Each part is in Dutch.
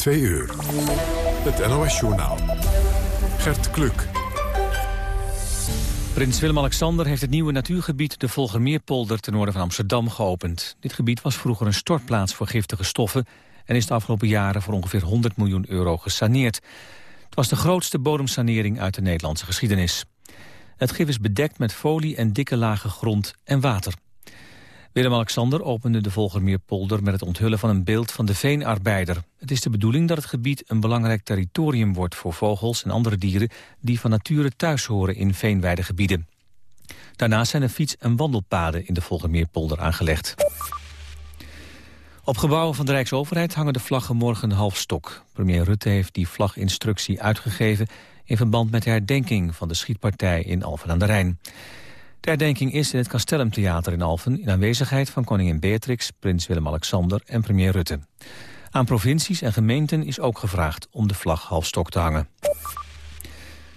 Twee uur. Het NOS-journaal. Gert Kluk. Prins Willem-Alexander heeft het nieuwe natuurgebied de Volgermeerpolder ten noorden van Amsterdam geopend. Dit gebied was vroeger een stortplaats voor giftige stoffen en is de afgelopen jaren voor ongeveer 100 miljoen euro gesaneerd. Het was de grootste bodemsanering uit de Nederlandse geschiedenis. Het gif is bedekt met folie en dikke lagen grond en water. Willem-Alexander opende de Volgermeerpolder met het onthullen van een beeld van de veenarbeider. Het is de bedoeling dat het gebied een belangrijk territorium wordt voor vogels en andere dieren die van nature thuis horen in veenweidegebieden. Daarnaast zijn er fiets- en wandelpaden in de Volgermeerpolder aangelegd. Op gebouwen van de Rijksoverheid hangen de vlaggen morgen half stok. Premier Rutte heeft die vlaginstructie uitgegeven in verband met de herdenking van de schietpartij in Alphen aan de Rijn. De herdenking is in het Castellumtheater in Alphen... in aanwezigheid van koningin Beatrix, prins Willem-Alexander en premier Rutte. Aan provincies en gemeenten is ook gevraagd om de vlag halfstok te hangen.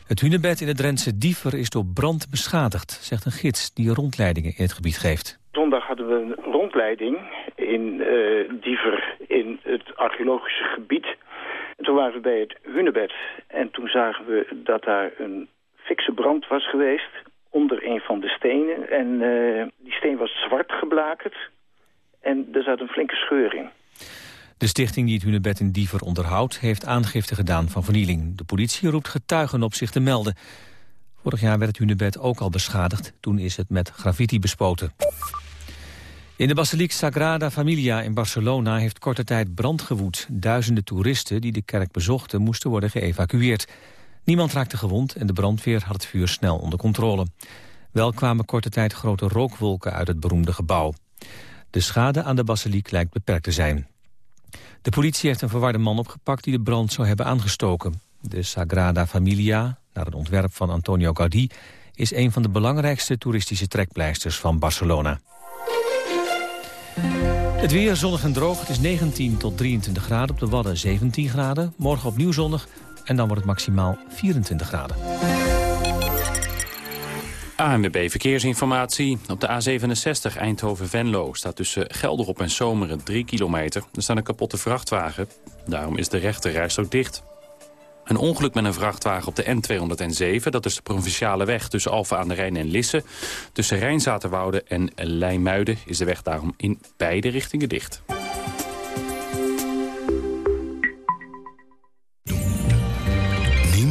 Het hunebed in het Drentse Diever is door brand beschadigd... zegt een gids die rondleidingen in het gebied geeft. Zondag hadden we een rondleiding in uh, Diever in het archeologische gebied. En toen waren we bij het hunebed en toen zagen we dat daar een fikse brand was geweest onder een van de stenen. En uh, die steen was zwart geblakerd. En er zat een flinke scheur in. De stichting die het hunebed in Diever onderhoudt... heeft aangifte gedaan van vernieling. De politie roept getuigen op zich te melden. Vorig jaar werd het hunebed ook al beschadigd. Toen is het met graffiti bespoten. In de basiliek Sagrada Familia in Barcelona heeft korte tijd brand gewoed. Duizenden toeristen die de kerk bezochten moesten worden geëvacueerd. Niemand raakte gewond en de brandweer had het vuur snel onder controle. Wel kwamen korte tijd grote rookwolken uit het beroemde gebouw. De schade aan de basiliek lijkt beperkt te zijn. De politie heeft een verwarde man opgepakt die de brand zou hebben aangestoken. De Sagrada Familia, naar een ontwerp van Antonio Gaudí... is een van de belangrijkste toeristische trekpleisters van Barcelona. Het weer zonnig en droog. Het is 19 tot 23 graden. Op de Wadden 17 graden. Morgen opnieuw zonnig. En dan wordt het maximaal 24 graden. ANWB Verkeersinformatie. Op de A67 Eindhoven-Venlo staat tussen Gelderop en Zomeren 3 kilometer. Er staat een kapotte vrachtwagen. Daarom is de rechte rijstrook dicht. Een ongeluk met een vrachtwagen op de N207, dat is de provinciale weg tussen Alphen aan de Rijn en Lisse. Tussen Rijnzaterwoude en Leimuiden is de weg daarom in beide richtingen dicht.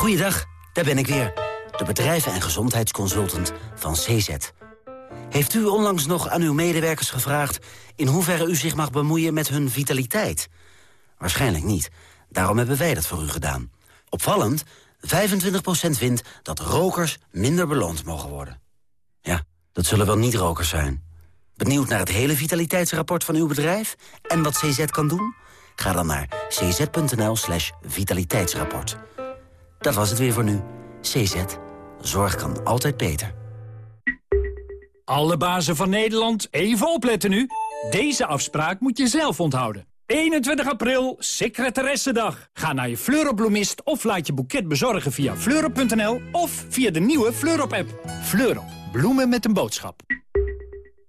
Goeiedag, daar ben ik weer. De bedrijven- en gezondheidsconsultant van CZ. Heeft u onlangs nog aan uw medewerkers gevraagd... in hoeverre u zich mag bemoeien met hun vitaliteit? Waarschijnlijk niet. Daarom hebben wij dat voor u gedaan. Opvallend, 25% vindt dat rokers minder beloond mogen worden. Ja, dat zullen wel niet-rokers zijn. Benieuwd naar het hele vitaliteitsrapport van uw bedrijf... en wat CZ kan doen? Ga dan naar cz.nl slash vitaliteitsrapport. Dat was het weer voor nu. CZ. Zorg kan altijd beter. Alle bazen van Nederland, even opletten nu. Deze afspraak moet je zelf onthouden. 21 april, secretaressendag. Ga naar je Fleurop of laat je boeket bezorgen via fleurop.nl of via de nieuwe Fleurop-app. Fleurop, bloemen met een boodschap.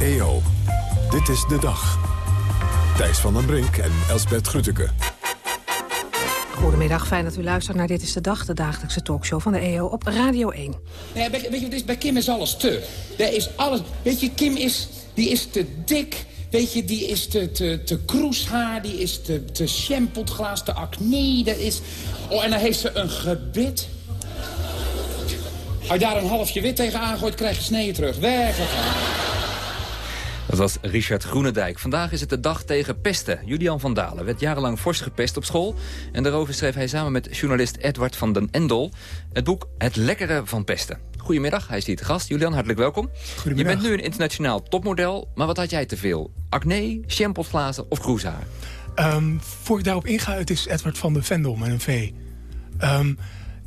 EO, dit is de dag. Thijs van den Brink en Elsbert Grütke. Goedemiddag, fijn dat u luistert naar Dit is de Dag, de dagelijkse talkshow van de EO op Radio 1. Nee, weet je, bij Kim is alles te. Er is alles, weet je, Kim is, die is te dik, Weet je, die is te, te, te kroeshaar, die is te, te te acne. Dat is... Oh, en dan heeft ze een gebit. Als je daar een halfje wit tegen aangooit, krijg je sneeën terug. Werkelijk Dat was Richard Groenendijk. Vandaag is het de dag tegen pesten. Julian van Dalen werd jarenlang fors gepest op school. En daarover schreef hij samen met journalist Edward van den Endel... het boek Het Lekkere van Pesten. Goedemiddag, hij is hier te gast. Julian, hartelijk welkom. Je bent nu een internationaal topmodel, maar wat had jij te veel? Acne, shampoosglazen of kroeshaar? Um, voor ik daarop inga, het is Edward van den Vendel met een V. Um,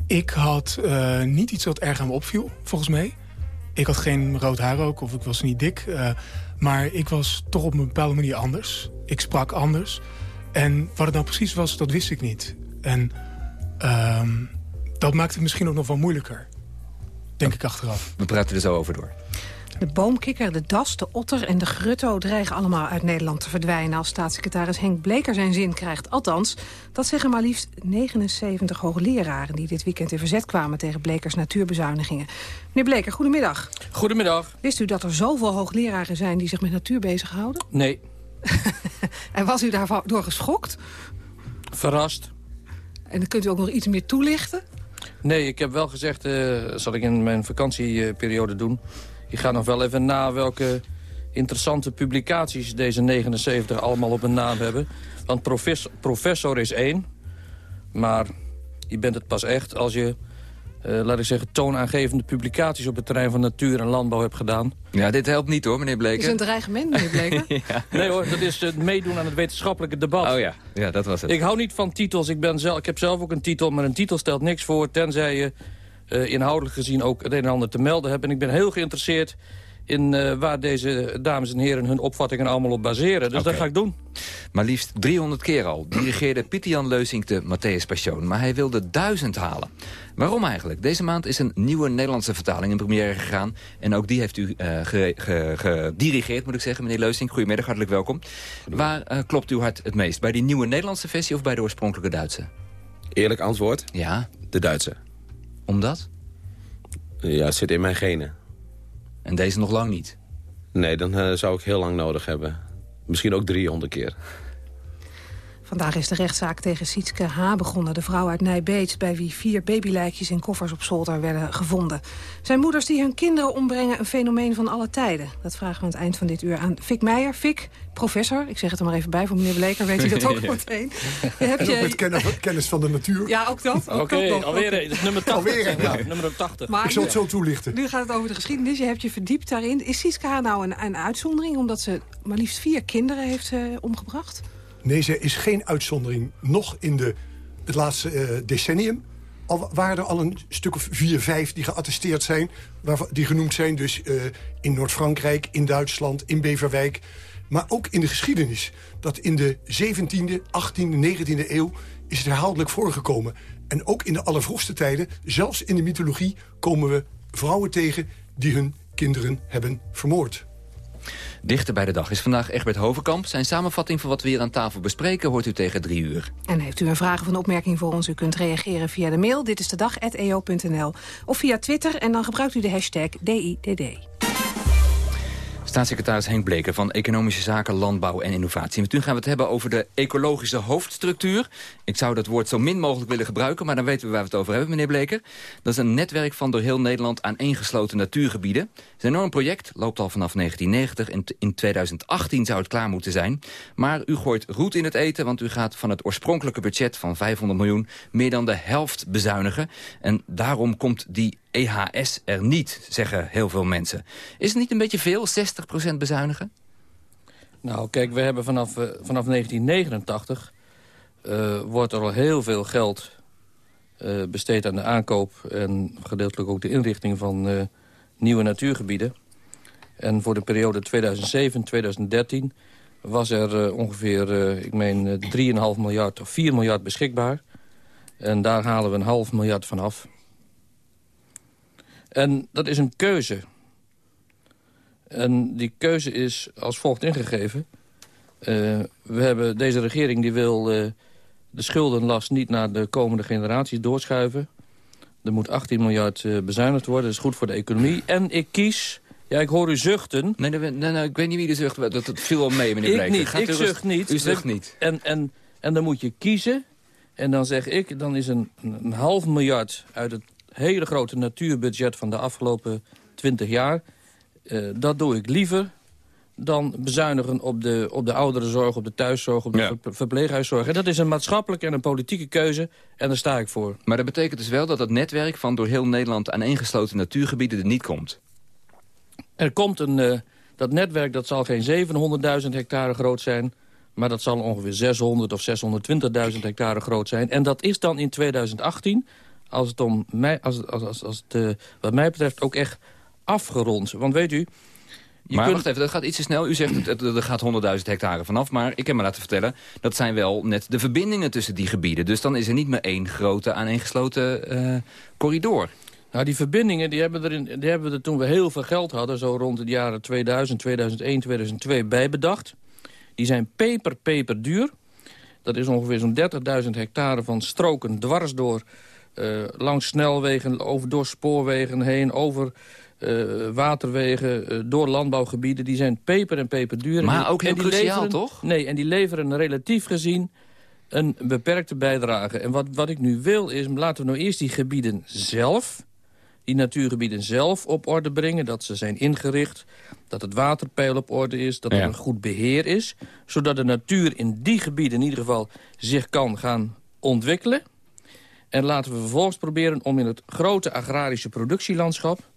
ik had uh, niet iets wat erg aan me opviel, volgens mij. Ik had geen rood haar ook, of ik was niet dik. Uh, maar ik was toch op een bepaalde manier anders. Ik sprak anders. En wat het nou precies was, dat wist ik niet. En um, dat maakte het misschien ook nog wel moeilijker. Denk ik achteraf. We praten er zo over door. De boomkikker, de das, de otter en de grutto dreigen allemaal uit Nederland te verdwijnen... als staatssecretaris Henk Bleker zijn zin krijgt. Althans, dat zeggen maar liefst 79 hoogleraren... die dit weekend in verzet kwamen tegen Blekers natuurbezuinigingen. Meneer Bleker, goedemiddag. Goedemiddag. Wist u dat er zoveel hoogleraren zijn die zich met natuur bezighouden? Nee. en was u daardoor geschokt? Verrast. En dan kunt u ook nog iets meer toelichten? Nee, ik heb wel gezegd, uh, zal ik in mijn vakantieperiode doen... ik ga nog wel even na welke interessante publicaties deze 79 allemaal op een naam hebben. Want professor, professor is één, maar je bent het pas echt als je uh, laat ik zeggen, toonaangevende publicaties op het terrein van natuur en landbouw heb gedaan. Ja, dit helpt niet hoor, meneer Bleker. Het is een dreigement, meneer Bleker. ja. Nee hoor, dat is het meedoen aan het wetenschappelijke debat. Oh ja, ja dat was het. Ik hou niet van titels. Ik, ben zelf, ik heb zelf ook een titel, maar een titel stelt niks voor... tenzij je uh, inhoudelijk gezien ook het een en ander te melden hebt. En ik ben heel geïnteresseerd in uh, waar deze dames en heren hun opvattingen allemaal op baseren. Dus okay. dat ga ik doen. Maar liefst 300 keer al dirigeerde Pieter-Jan Leusink de Matthäus Passion. Maar hij wilde duizend halen. Waarom eigenlijk? Deze maand is een nieuwe Nederlandse vertaling in première gegaan. En ook die heeft u uh, gedirigeerd, ge, moet ik zeggen, meneer Leusink. Goedemiddag, hartelijk welkom. Waar uh, klopt uw hart het meest? Bij die nieuwe Nederlandse versie of bij de oorspronkelijke Duitse? Eerlijk antwoord? Ja. De Duitse. Omdat? Ja, het zit in mijn genen. En deze nog lang niet? Nee, dan uh, zou ik heel lang nodig hebben. Misschien ook 300 keer. Vandaag is de rechtszaak tegen Sietske H. begonnen. De vrouw uit Nijbeets, bij wie vier babylijkjes in koffers op zolder werden gevonden. Zijn moeders die hun kinderen ombrengen een fenomeen van alle tijden? Dat vragen we aan het eind van dit uur aan Fik Meijer. Fik, professor, ik zeg het er maar even bij voor meneer Bleker, weet u dat ook ja. meteen. Heb je... met kennis, kennis van de natuur. Ja, ook dat. Oké, okay, alweer een. Dus nummer 80. Alweer ja. Nummer 80. Maar ik zal het zo toelichten. Nu gaat het over de geschiedenis. Je hebt je verdiept daarin. Is Sietske H. nou een, een uitzondering, omdat ze maar liefst vier kinderen heeft uh, omgebracht? Nee, ze is geen uitzondering. Nog in de, het laatste uh, decennium al waren er al een stuk of vier, vijf die geattesteerd zijn. Waar, die genoemd zijn dus uh, in Noord-Frankrijk, in Duitsland, in Beverwijk. Maar ook in de geschiedenis. Dat in de 17e, 18e, 19e eeuw is het herhaaldelijk voorgekomen. En ook in de allervroegste tijden, zelfs in de mythologie... komen we vrouwen tegen die hun kinderen hebben vermoord. Dichter bij de dag is vandaag Egbert Hovenkamp. Zijn samenvatting van wat we hier aan tafel bespreken hoort u tegen drie uur. En heeft u een vraag of een opmerking voor ons? U kunt reageren via de mail dit is de dag@eo.nl of via Twitter en dan gebruikt u de hashtag DIDD. Staatssecretaris Henk Bleker van Economische Zaken, Landbouw en Innovatie. Met gaan we het hebben over de ecologische hoofdstructuur. Ik zou dat woord zo min mogelijk willen gebruiken, maar dan weten we waar we het over hebben, meneer Bleker. Dat is een netwerk van door heel Nederland aaneengesloten natuurgebieden. Het is een enorm project, loopt al vanaf 1990 en in 2018 zou het klaar moeten zijn. Maar u gooit roet in het eten, want u gaat van het oorspronkelijke budget van 500 miljoen meer dan de helft bezuinigen. En daarom komt die EHS er niet, zeggen heel veel mensen. Is het niet een beetje veel, 60% bezuinigen? Nou, kijk, we hebben vanaf, uh, vanaf 1989... Uh, wordt er al heel veel geld uh, besteed aan de aankoop... en gedeeltelijk ook de inrichting van nieuwe natuurgebieden. En voor de periode 2007-2013 was er ongeveer, ik meen, 3,5 miljard of 4 miljard beschikbaar. En daar halen we een half miljard van af. En dat is een keuze. En die keuze is als volgt ingegeven. Uh, we hebben, deze regering die wil uh, de schuldenlast niet naar de komende generaties doorschuiven. Er moet 18 miljard uh, bezuinigd worden, dat is goed voor de economie. En ik kies Ja, ik hoor u zuchten. Nee, nee, nee, nee ik weet niet wie de zucht... Dat, dat viel wel mee, meneer Bleker. Ik niet, Gaat ik zucht niet. U zucht niet. En, en, en dan moet je kiezen. En dan zeg ik, dan is een, een half miljard uit het hele grote natuurbudget van de afgelopen 20 jaar. Uh, dat doe ik liever dan bezuinigen op de, op de ouderenzorg, op de thuiszorg, op de Ja. verpleeghuiszorg. En dat is een maatschappelijke en een politieke keuze en daar sta ik voor. Maar dat betekent dus wel dat het netwerk van door heel Nederland aaneengesloten natuurgebieden er niet komt. Er komt een, eh, dat netwerk dat zal geen 700.000 hectare groot zijn... maar dat zal ongeveer 600 of 620.000 hectare groot zijn. En dat is dan in 2018, als het, om mij, als, als, als, als het eh, wat mij betreft ook echt afgerond. Want weet u... Je maar kunt- wacht even, dat gaat iets te snel. U zegt, dat er gaat 100.000 hectare vanaf. Maar ik heb me laten vertellen, dat zijn wel net de verbindingen tussen die gebieden. Dus dan is er niet meer één grote aaneengesloten eh corridor. Nou, die verbindingen die hebben, er in, die hebben we er toen we heel veel geld hadden... zo rond de jaren 2000, 2001, 2002 bij bedacht. Die zijn peper, peper duur. Dat is ongeveer zo'n 30.000 hectare van stroken dwars door... eh, langs snelwegen, over, door spoorwegen heen, over eh, waterwegen, eh, door landbouwgebieden. Die zijn peper en peper duur. Maar En die- ook heel cruciaal, leveren- toch? Nee, en die leveren relatief gezien een beperkte bijdrage. En wat, wat ik nu wil is, laten we nou eerst die gebieden zelf die natuurgebieden zelf op orde brengen. Dat ze zijn ingericht, dat het waterpeil op orde is... dat er een goed beheer is. Zodat de natuur in die gebieden in ieder geval zich kan gaan ontwikkelen. En laten we vervolgens proberen om in het grote agrarische productielandschap...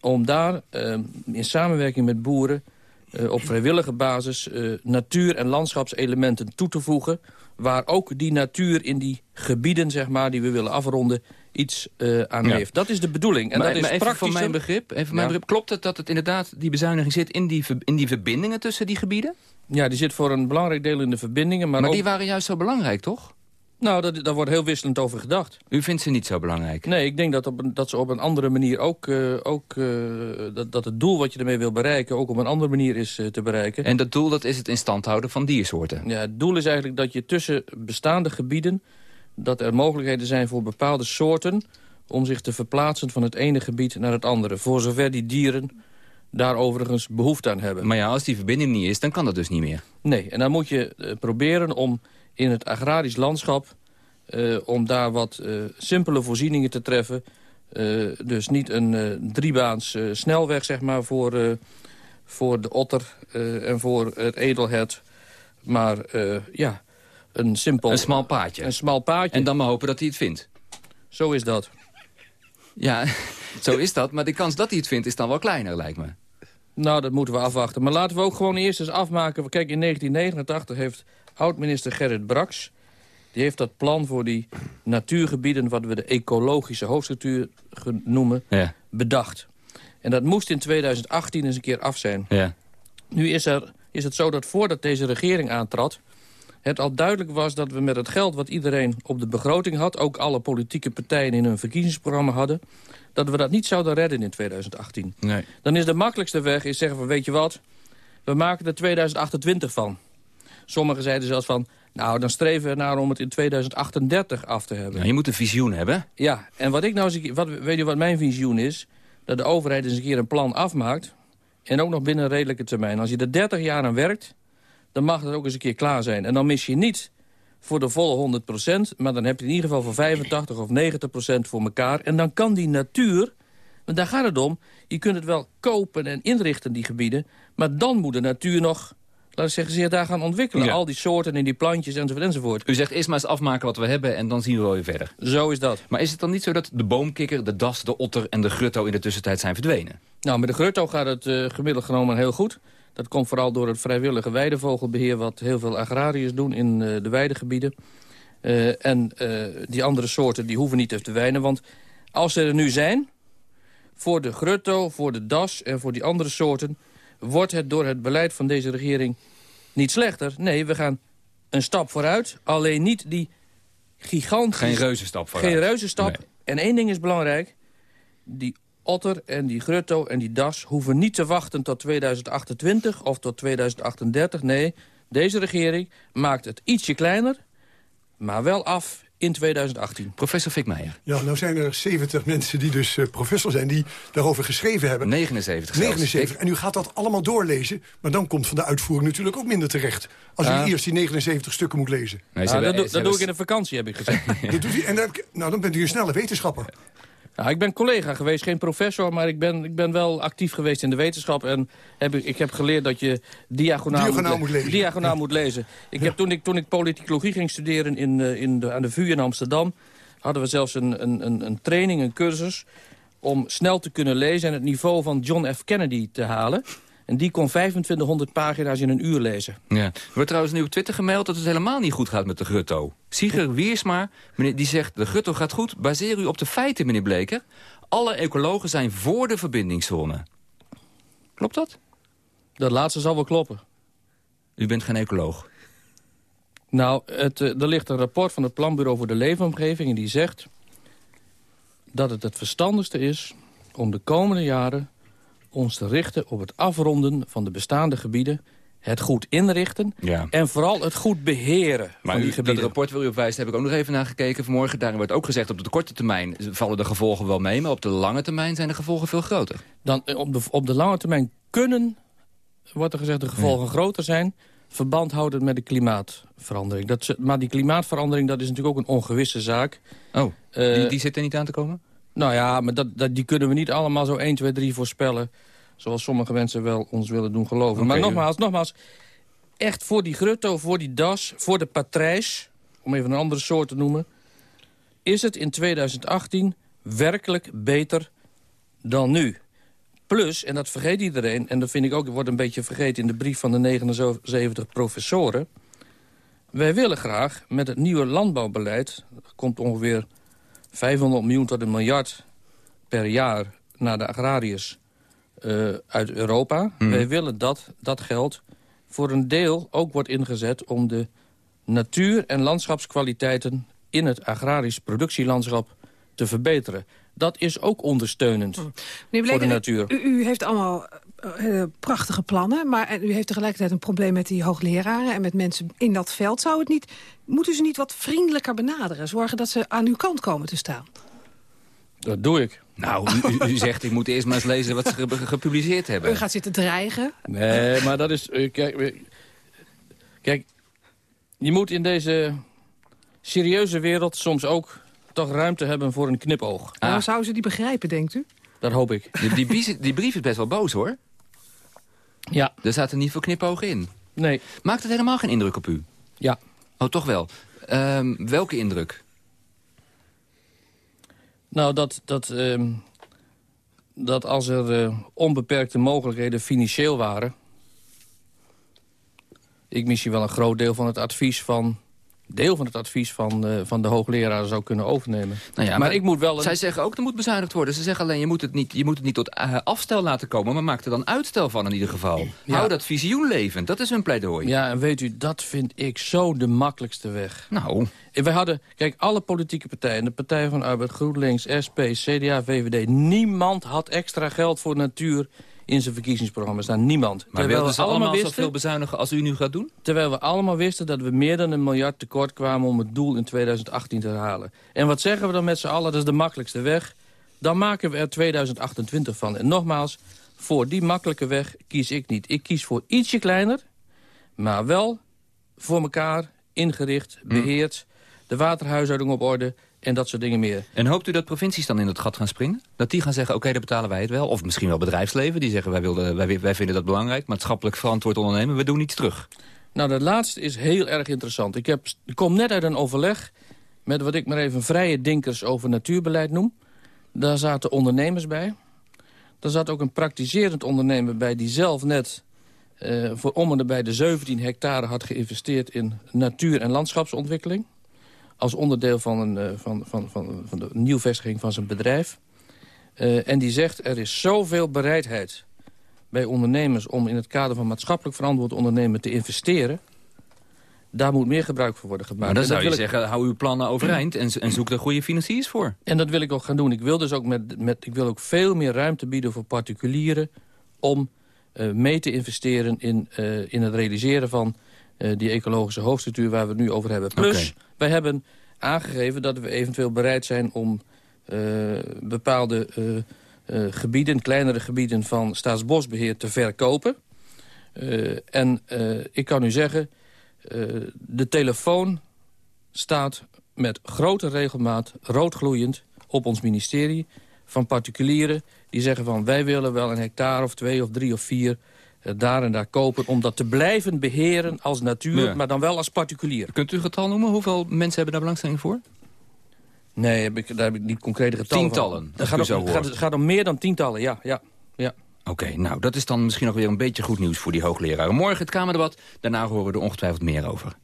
om daar eh, in samenwerking met boeren eh, op vrijwillige basis... eh, natuur- en landschapselementen toe te voegen... waar ook die natuur in die gebieden zeg maar, die we willen afronden iets aan Ja. heeft. Dat is de bedoeling. En maar, dat is voor praktischer. mijn begrip, even mijn begrip, klopt het dat het inderdaad die bezuiniging zit in die, in die verbindingen tussen die gebieden? Ja, die zit voor een belangrijk deel in de verbindingen. Maar, Maar, ook- die waren juist zo belangrijk, toch? Nou, dat, daar wordt heel wisselend over gedacht. U vindt ze niet zo belangrijk? Nee, ik denk dat, op een- dat ze op een andere manier ook... eh, ook eh, dat, dat het doel wat je ermee wil bereiken... ook op een andere manier is eh, te bereiken. En dat doel dat is het in stand houden van diersoorten? Ja, het doel is eigenlijk dat je tussen bestaande gebieden... dat er mogelijkheden zijn voor bepaalde soorten... om zich te verplaatsen van het ene gebied naar het andere. Voor zover die dieren daar overigens behoefte aan hebben. Maar ja, als die verbinding niet is, dan kan dat dus niet meer. Nee, en dan moet je proberen om in het agrarisch landschap... eh, om daar wat eh, simpele voorzieningen te treffen. Eh, dus niet een driebaans snelweg zeg maar, voor, voor de otter en voor het edelhert. Maar ja, een simpel... Een smal paadje. Een smal paadje. En dan maar hopen dat hij het vindt. Zo is dat. Ja, zo is dat. Maar de kans dat hij het vindt is dan wel kleiner, lijkt me. Nou, dat moeten we afwachten. Maar laten we ook gewoon eerst eens afmaken. Kijk, in 1989 heeft oud-minister Gerrit Brax... die heeft dat plan voor die natuurgebieden... wat we de ecologische hoofdstructuur noemen, Ja. bedacht. En dat moest in 2018 eens een keer af zijn. Ja. Nu is, er, is het zo dat voordat deze regering aantrad... het al duidelijk was dat we met het geld wat iedereen op de begroting had... ook alle politieke partijen in hun verkiezingsprogramma hadden... dat we dat niet zouden redden in 2018. Nee. Dan is de makkelijkste weg is zeggen van weet je wat... we maken er 2028 van. Sommigen zeiden zelfs van... nou, dan streven we naar om het in 2038 af te hebben. Ja, je moet een visioen hebben. Ja, en wat ik nou eens wat, weet je wat mijn visioen is? Dat de overheid eens een keer een plan afmaakt... en ook nog binnen een redelijke termijn. Als je er 30 jaar aan werkt, dan mag het ook eens een keer klaar zijn. En dan mis je niet voor de volle 100%, maar dan heb je in ieder geval voor 85 of 90% voor elkaar. En dan kan die natuur, want daar gaat het om... je kunt het wel kopen en inrichten, die gebieden... maar dan moet de natuur nog, laten zeggen, zich daar gaan ontwikkelen. Ja. Al die soorten en die plantjes enzovoort enzovoort. U zegt eerst maar eens afmaken wat we hebben en dan zien we wel weer verder. Zo is dat. Maar is het dan niet zo dat de boomkikker, de das, de otter en de grutto in de tussentijd zijn verdwenen? Nou, met de grutto gaat het eh, gemiddeld genomen heel goed. Dat komt vooral door het vrijwillige weidevogelbeheer... wat heel veel agrariërs doen in eh, de weidegebieden. Eh, en die andere soorten die hoeven niet te verdwijnen. Want als ze er nu zijn, voor de grutto, voor de das en voor die andere soorten... wordt het door het beleid van deze regering niet slechter. Nee, we gaan een stap vooruit. Alleen niet die gigantische... Geen reuzenstap vooruit. Geen reuzenstap. Nee. En één ding is belangrijk. Die otter en die grutto en die das hoeven niet te wachten tot 2028 of tot 2038. Nee, deze regering maakt het ietsje kleiner, maar wel af in 2018. Professor Fikmeijer. Ja, nou zijn er 70 mensen die dus uh, professor zijn... die daarover geschreven hebben. 79 79. En u gaat dat allemaal doorlezen. Maar dan komt van de uitvoering natuurlijk ook minder terecht. Als u eerst die 79 stukken moet lezen. Nee, nou, dat, dat doe ik in de vakantie, heb ik gezegd. dat doet u, en dan, nou, dan bent u een snelle wetenschapper. Nou, ik ben collega geweest, geen professor, maar ik ben, ik ben wel actief geweest in de wetenschap. En heb ik, heb geleerd dat je diagonaal, diagonaal moet, lezen. Diagonaal moet lezen. Ik heb, toen, ik, toen ik politicologie ging studeren in, uh, in de, aan de VU in Amsterdam... hadden we zelfs een, een, een training, een cursus... om snel te kunnen lezen en het niveau van John F. Kennedy te halen. En die kon 2500 pagina's in een uur lezen. Ja. Er wordt trouwens nu op Twitter gemeld dat het helemaal niet goed gaat met de Grutto. Sieger Wiersma, meneer, die zegt de Grutto gaat goed. Baseer u op de feiten, meneer Bleker. Alle ecologen zijn voor de verbindingszone. Klopt dat? Dat laatste zal wel kloppen. U bent geen ecoloog? Nou, het, eh, er ligt een rapport van het Planbureau voor de Leefomgeving... en die zegt dat het het verstandigste is om de komende jaren ons te richten op het afronden van de bestaande gebieden het goed inrichten en vooral het goed beheren maar van die gebieden. Dat rapport wil u opwijzen, heb ik ook nog even naar gekeken vanmorgen. Daarin wordt ook gezegd op de korte termijn vallen de gevolgen wel mee... maar op de lange termijn zijn de gevolgen veel groter. Dan, eh, op, de, op de lange termijn kunnen, wordt er gezegd, de gevolgen groter zijn... verband houden met de klimaatverandering. Dat, maar die klimaatverandering dat is natuurlijk ook een ongewisse zaak. Oh, die, eh, die zit er niet aan te komen? Nou ja, maar dat, dat, die kunnen we niet allemaal zo 1, 2, 3 voorspellen. Zoals sommige mensen wel ons willen doen geloven. maar nogmaals, nogmaals, echt voor die grutto, voor die das, voor de patrijs... om even een andere soort te noemen... is het in 2018 werkelijk beter dan nu. Plus, en dat vergeet iedereen, en dat vind ik ook... wordt een beetje vergeten in de brief van de 79 professoren... wij willen graag met het nieuwe landbouwbeleid... dat komt ongeveer 500 miljoen tot een miljard per jaar naar de agrariërs uh, uit Europa. Mm. Wij willen dat dat geld voor een deel ook wordt ingezet... om de natuur- en landschapskwaliteiten in het agrarisch productielandschap te verbeteren. Dat is ook ondersteunend mm. voor de natuur. U, u heeft allemaal uh, prachtige plannen, maar u heeft tegelijkertijd een probleem met die hoogleraren en met mensen in dat veld. Zou het niet, moeten ze niet wat vriendelijker benaderen? Zorgen dat ze aan uw kant komen te staan? Dat doe ik. Nou, u, u, zegt ik moet eerst maar eens lezen wat ze gepubliceerd hebben. U gaat zitten dreigen. Nee, maar dat is... Kijk, kijk, je moet in deze serieuze wereld soms ook toch ruimte hebben voor een knipoog. Ah. Nou, zouden ze die begrijpen, denkt u? Dat hoop ik. Die, die, die brief is best wel boos, hoor. Ja. Er zaten niet veel knipogen in. Nee. Maakt het helemaal geen indruk op u? Ja. Oh, toch wel. Um, welke indruk? Nou, dat, dat, uh, dat als er uh, onbeperkte mogelijkheden financieel waren... ik misschien wel een groot deel van het advies van deel van het advies van, uh, van de hoogleraar zou kunnen overnemen. Nou ja, maar, ik moet wel... Zij zeggen ook, er moet bezuinigd worden. Ze zeggen alleen, je moet het niet, je moet het niet tot uh, afstel laten komen... maar maak er dan uitstel van in ieder geval. Ja. Hou dat visioen levend, dat is hun pleidooi. Ja, en weet u, dat vind ik zo de makkelijkste weg. Nou... We hadden, kijk, alle politieke partijen, de Partij van Arbeid, GroenLinks, SP, CDA, VVD... niemand had extra geld voor natuur in zijn verkiezingsprogramma staan. Niemand. Maar terwijl we ze allemaal wisten, zoveel bezuinigen als u nu gaat doen? Terwijl we allemaal wisten dat we meer dan een miljard tekort kwamen... om het doel in 2018 te halen. En wat zeggen we dan met z'n allen? Dat is de makkelijkste weg. Dan maken we er 2028 van. En nogmaals, voor die makkelijke weg kies ik niet. Ik kies voor ietsje kleiner, maar wel voor elkaar ingericht, hm. beheerd... de waterhuishouding op orde en dat soort dingen meer. En hoopt u dat provincies dan in het gat gaan springen? Dat die gaan zeggen, oké, dan betalen wij het wel. Of misschien wel bedrijfsleven, die zeggen, wij, wilden, wij, wij vinden dat belangrijk. Maatschappelijk verantwoord ondernemen, we doen iets terug. Nou, dat laatste is heel erg interessant. Ik, heb, ik kom net uit een overleg met wat ik maar even vrije dinkers over natuurbeleid noem. Daar zaten ondernemers bij. Daar zat ook een praktiserend ondernemer bij die zelf net... Uh, voor om en bij de 17 hectare had geïnvesteerd in natuur- en landschapsontwikkeling als onderdeel van, een, uh, van, van, van, van de nieuwvestiging van zijn bedrijf. Uh, en die zegt, er is zoveel bereidheid bij ondernemers... om in het kader van maatschappelijk verantwoord ondernemen te investeren... Daar moet meer gebruik van worden gemaakt. Maar dan zou je zeggen, hou uw plannen overeind en, en zoek er goede financiers voor. En dat wil ik ook gaan doen. Ik wil dus ook, met, met, ik wil ook veel meer ruimte bieden voor particulieren... om uh, mee te investeren in, uh, in het realiseren van die ecologische hoofdstructuur waar we het nu over hebben. Plus, okay. wij hebben aangegeven dat we eventueel bereid zijn om uh, bepaalde uh, gebieden, kleinere gebieden van Staatsbosbeheer te verkopen. en ik kan u zeggen, de telefoon staat met grote regelmaat roodgloeiend op ons ministerie van particulieren die zeggen van wij willen wel een hectare of twee of drie of vier daar en daar kopen... om dat te blijven beheren als natuur, maar dan wel als particulier. Kunt u getal noemen? Hoeveel mensen hebben daar belangstelling voor? Nee, heb ik, daar heb ik niet concrete getallen Tientallen, Het gaat, om, gaat, gaat om meer dan tientallen, ja. ja, ja. Oké, nou, dat is dan misschien nog weer een beetje goed nieuws voor die hoogleraren. Morgen het Kamerdebat, daarna horen we er ongetwijfeld meer over.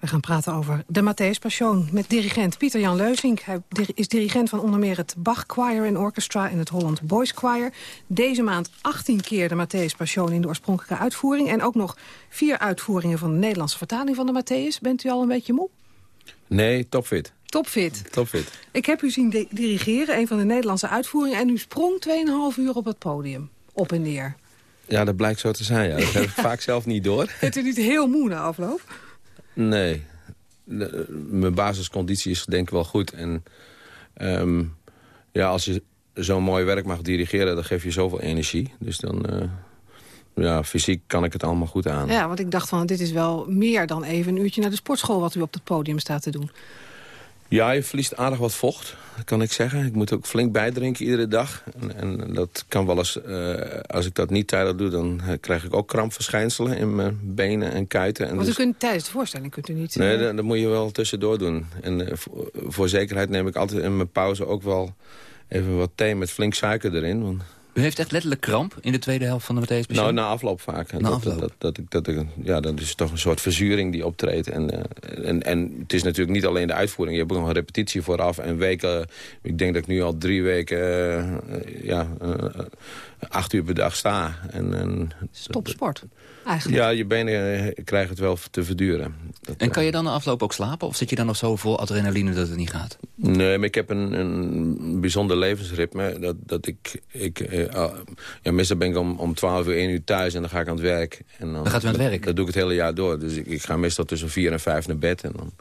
We gaan praten over de Matthäus Passion met dirigent Pieter-Jan Leuzink. Hij is dirigent van onder meer het Bach Choir en Orchestra en het Holland Boys Choir. Deze maand 18 keer de Matthäus Passion in de oorspronkelijke uitvoering. En ook nog vier uitvoeringen van de Nederlandse vertaling van de Matthäus. Bent u al een beetje moe? Nee, topfit. Topfit. Topfit. Ik heb u zien dirigeren, een van de Nederlandse uitvoeringen... en u sprong 2,5 uur op het podium, op en neer. Ja, dat blijkt zo te zijn. Ja. Dat heb ik vaak zelf niet door. Bent u niet heel moe na afloop? Nee. mijn basisconditie is denk ik wel goed. En ehm, ja, als je zo'n mooi werk mag dirigeren, dan geef je zoveel energie. Dus dan... Uh, ja, fysiek kan ik het allemaal goed aan. Ja, want ik dacht van, dit is wel meer dan even een uurtje naar de sportschool... wat u op het podium staat te doen. Ja, je verliest aardig wat vocht, kan ik zeggen. Ik moet ook flink bijdrinken iedere dag. En, en dat kan wel eens, uh, als ik dat niet tijdig doe... dan uh, krijg ik ook krampverschijnselen in mijn benen en kuiten. En Want dus... u kunt tijdens de voorstelling kunt u niet... Nee, dat, dat, moet je wel tussendoor doen. En voor, voor, zekerheid neem ik altijd in mijn pauze ook wel even wat thee met flink suiker erin. Want u heeft echt letterlijk kramp in de tweede helft van de Matthäus Nou, na afloop vaak. Na dat, afloop. Dat, dat, dat, dat, ja, dat is toch een soort verzuring die optreedt. En, uh, en, en het is natuurlijk niet alleen de uitvoering. Je hebt ook nog een repetitie vooraf en weken. Ik denk dat ik nu al drie weken uh, ja, uh, acht uur per dag sta. En, en, Stopsport, eigenlijk. Ja, je benen krijgen het wel te verduren. en kan je dan na afloop ook slapen? Of zit je dan nog zo vol adrenaline dat het niet gaat? Nee, maar ik heb een, een bijzonder levensritme. Dat, dat ik, ik, uh, ja, meestal ben ik om, om 12 uur, 1 uur thuis en dan ga ik aan het werk. En dan, dan gaat u aan het werk? Dat, doe ik het hele jaar door. Dus ik, ik ga meestal tussen 4 en 5 naar bed. En dan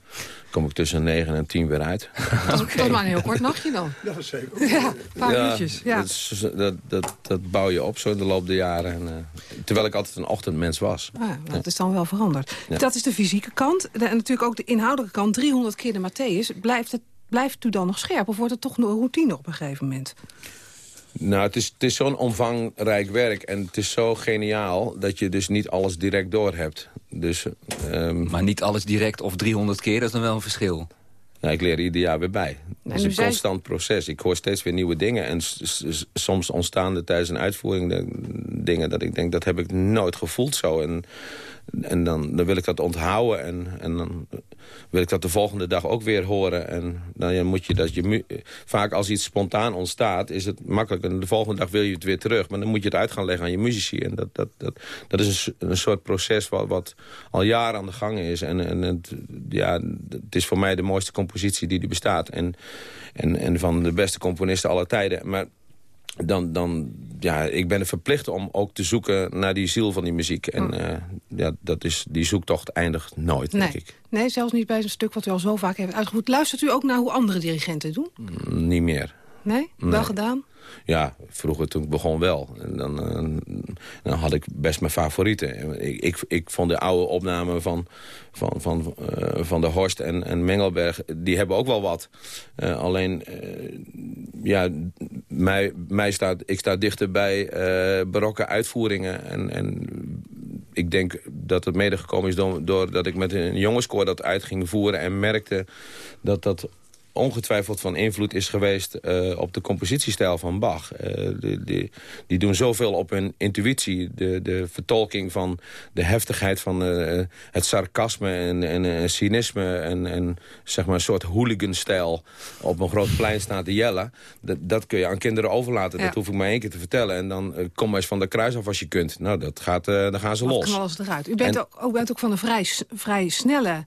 kom ik tussen 9 en 10 weer uit. Dat, okay. dat is maar een heel kort nachtje dan. Ja, zeker. Ja, een paar ja, uurtjes. Ja. Dat, dat, dat, dat, bouw je op zo in de loop der jaren. En, uh, terwijl ik altijd een ochtendmens was. Ah, nou, dat is dan wel veranderd. Dat is de fysieke kant. En natuurlijk ook de inhoudelijke kant. 300 keer de Matthäus. Blijft het blijft u dan nog scherp? Of wordt het toch een routine op een gegeven moment? Nou, het is, het is zo'n omvangrijk werk en het is zo geniaal... dat je dus niet alles direct doorhebt. Dus, um... Maar niet alles direct of 300 keer, dat is dan wel een verschil. Nou, ik leer ieder jaar weer bij. Het is een zei... constant proces. Ik hoor steeds weer nieuwe dingen. En soms ontstaan er tijdens een uitvoering de dingen dat ik denk... dat heb ik nooit gevoeld zo. En, en dan, dan wil ik dat onthouden. En, en dan wil ik dat de volgende dag ook weer horen. En dan moet je dat je... Vaak als iets spontaan ontstaat, is het makkelijk. En de volgende dag wil je het weer terug. Maar dan moet je het uit gaan leggen aan je muzici. En dat, dat, dat, dat is een, een soort proces wat, wat al jaren aan de gang is. En, en het, ja, het is voor mij de mooiste compositie die er bestaat. En, en, en van de beste componisten aller tijden. Maar dan, dan, ja, ik ben er verplicht om ook te zoeken naar die ziel van die muziek. En uh, ja, dat is, die zoektocht eindigt nooit, nee. denk ik. Nee, zelfs niet bij zo'n stuk wat u al zo vaak heeft uitgevoerd. Luistert u ook naar hoe andere dirigenten doen? Mm, niet meer. Nee? nee? Wel gedaan? Ja, vroeger toen ik begon wel. En dan, uh, dan had ik best mijn favorieten. Ik, ik, ik vond de oude opnamen van, van, van, uh, van de Horst en, en Mengelberg... die hebben ook wel wat. Uh, alleen, ja, mij, mij staat, ik sta dichter bij barokke uitvoeringen. En, en ik denk dat het mede gekomen is doordat ik met een jongenskoor dat uit ging voeren... en merkte dat dat ongetwijfeld van invloed is geweest uh, op de compositiestijl van Bach. Uh, die, die, die, doen zoveel op hun intuïtie. De, de vertolking van de heftigheid van uh, het sarcasme en, en cynisme... En, en zeg maar een soort hooliganstijl op een groot plein staan te jellen. Dat, dat kun je aan kinderen overlaten. Ja. Dat hoef ik maar één keer te vertellen. En dan kom maar eens van de kruis af als je kunt. Nou, dat gaat, dan gaan ze los. Alles eruit. U bent, en, ook, bent ook van een vrij, vrij snelle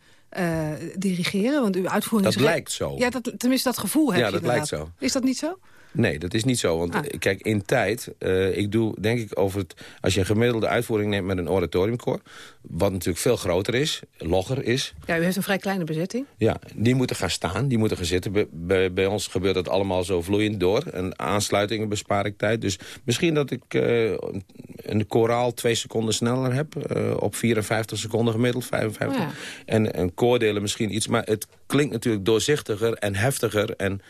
dirigeren? Want uw uitvoering dat is... lijkt zo. Ja, dat, tenminste dat gevoel heb ja, je dat lijkt zo. Is dat niet zo? Nee, dat is niet zo. Want Ah. kijk, in tijd, eh, ik doe denk ik over het... als je een gemiddelde uitvoering neemt met een oratoriumkoor... wat natuurlijk veel groter is, logger is... Ja, u heeft een vrij kleine bezetting. Ja, die moeten gaan staan, die moeten gaan zitten. Bij, bij, bij ons gebeurt dat allemaal zo vloeiend door. En aansluitingen bespaar ik tijd. Dus misschien dat ik eh, een koraal twee seconden sneller heb. eh, op 54 seconden gemiddeld, 55. Oh ja. En een koordelen misschien iets. Maar het klinkt natuurlijk doorzichtiger en heftiger. En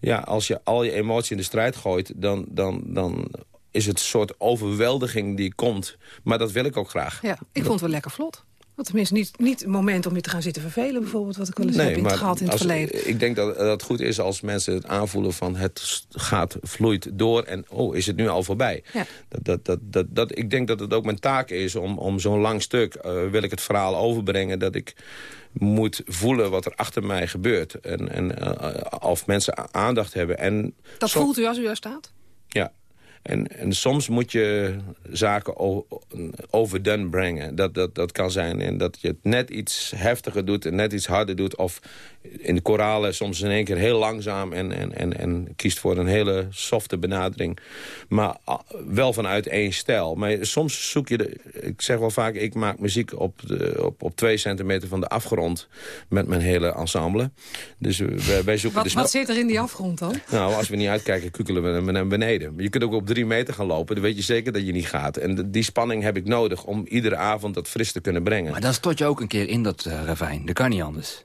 ja, als je al je in de strijd gooit... dan, dan, dan is het een soort overweldiging die komt. Maar dat wil ik ook graag. Ja, ik vond het wel lekker vlot. Want tenminste niet, niet een moment om je te gaan zitten vervelen... bijvoorbeeld, wat ik wel eens heb in het gehad in het als- verleden. Ik denk dat dat het goed is als mensen het aanvoelen van het gaat, vloeit door en oh, is het nu al voorbij. Ja. Dat, dat, dat, dat, dat, ik denk dat het ook mijn taak is om, om zo'n lang stuk, eh, wil ik het verhaal overbrengen, dat ik moet voelen wat er achter mij gebeurt. En, en eh, of mensen a- aandacht hebben. En Dat voelt u als u daar staat? ja. En, en soms moet je zaken overdone brengen. Dat, dat, dat kan zijn en dat je het net iets heftiger doet en net iets harder doet. Of in de koralen soms in één keer heel langzaam en, en, en, en kiest voor een hele softe benadering. Maar ah, wel vanuit één stijl. Maar soms zoek je, de, ik zeg wel vaak, ik maak muziek op, de, op, op twee centimeter van de afgrond met mijn hele ensemble. Dus wij, wij zoeken Wat, de snel- wat zit er in die afgrond dan? nou, als we niet uitkijken, kukelen we naar- naar beneden. Maar je kunt ook op drie meter gaan lopen, dan weet je zeker dat je niet gaat. En de- die spanning heb ik nodig om iedere avond dat fris te kunnen brengen. Maar dan stort je ook een keer in dat eh, ravijn. Dat kan niet anders.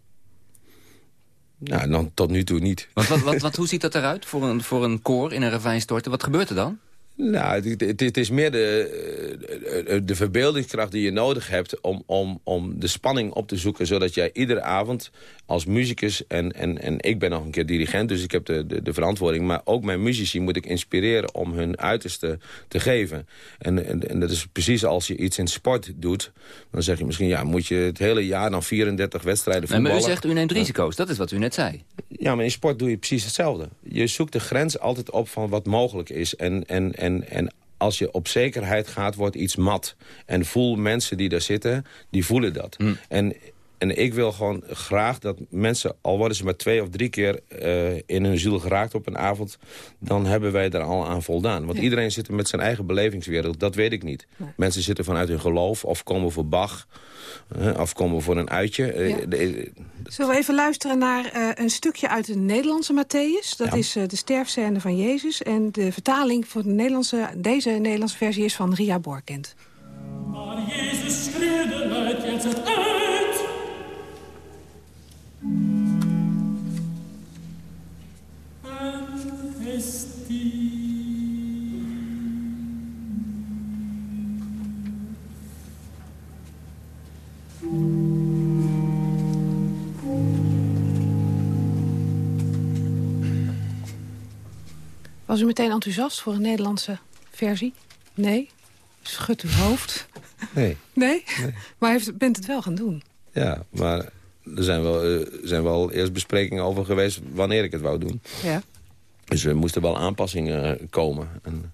Nou, dan tot nu toe niet. Wat, wat, wat, hoe ziet dat eruit voor een, voor een koor in een ravijn storten? Wat gebeurt er dan? Nou, het, is meer de, eh, de verbeeldingskracht die je nodig hebt... Om, om, om de spanning op te zoeken... zodat jij iedere avond als muzikus... en, en, en ik ben nog een keer dirigent, dus ik heb de, de, de verantwoording... maar ook mijn muzici moet ik inspireren om hun uiterste te geven. En, en, en dat is precies als je iets in sport doet... dan zeg je misschien, ja, moet je het hele jaar... dan 34 wedstrijden Nee, maar voetballen... u zegt u neemt risico's. Dat is wat u net zei. Ja, maar in sport doe je precies hetzelfde. Je zoekt de grens altijd op van wat mogelijk is. En, en, en, en als je op zekerheid gaat, wordt iets mat. En voel mensen die daar zitten, die voelen dat. En, en ik wil gewoon graag dat mensen, al worden ze maar twee of drie keer eh, in hun ziel geraakt op een avond, dan hebben wij er al aan voldaan. Want Ja. iedereen zit er met zijn eigen belevingswereld, dat weet ik niet. Mensen zitten vanuit hun geloof, of komen voor Bach, eh, of komen voor een uitje. Eh, Ja. de- Zullen we even luisteren naar eh, een stukje uit de Nederlandse Matthäus? Dat Ja. is eh, de sterfscène van Jezus. En de vertaling voor de Nederlandse, deze Nederlandse versie is van Ria Borkent. Maar Jezus schreeuwde luid, het Was u meteen enthousiast voor een Nederlandse versie? Nee? Schudt uw hoofd? Nee. Nee? Maar heeft, bent het wel gaan doen? Ja, maar er zijn wel, eh, zijn wel eerst besprekingen over geweest wanneer ik het wou doen. Ja. Dus er moesten wel aanpassingen eh, komen. En,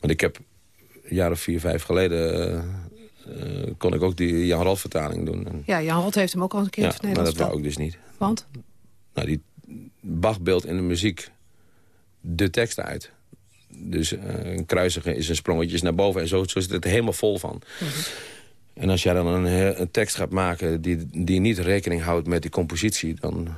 want ik heb een jaar of vier, vijf geleden... eh, kon ik ook die Jan Rolf vertaling doen. En, Ja, Jan Rot heeft hem ook al een keer ja, het maar dat wou ik dus niet. Want? Nou, die Bach-beeld in de muziek de tekst uit. Dus een kruisigen is een sprongetjes naar boven. En zo, zo zit het helemaal vol van. En als jij dan een, tekst gaat maken die, die niet rekening houdt met die compositie... dan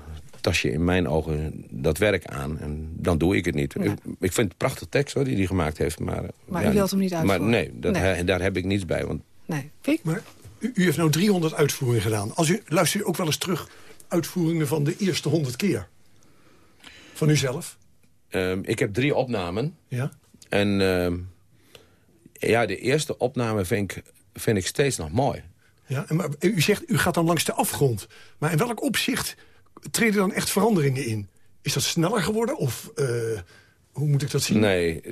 tas je in mijn ogen dat werk aan. En dan doe ik het niet. Ik, ik vind het een prachtig tekst hoor, die hij gemaakt heeft. Maar, Maar u wilt hem niet Maar uitvoeren? nee, dat, Nee. he- daar heb ik niets bij. Want Nee. Maar u, u heeft nou 300 uitvoeringen gedaan. Als u, luister u ook wel eens terug uitvoeringen van de eerste 100 keer? Van uzelf? ehm, ik heb drie opnamen. Ja. En ehm, ja, de eerste opname vind ik, vind ik steeds nog mooi. Ja, maar u zegt, u gaat dan langs de afgrond. Maar in welk opzicht treden dan echt veranderingen in? Is dat sneller geworden? Of eh, hoe moet ik dat zien? Nee,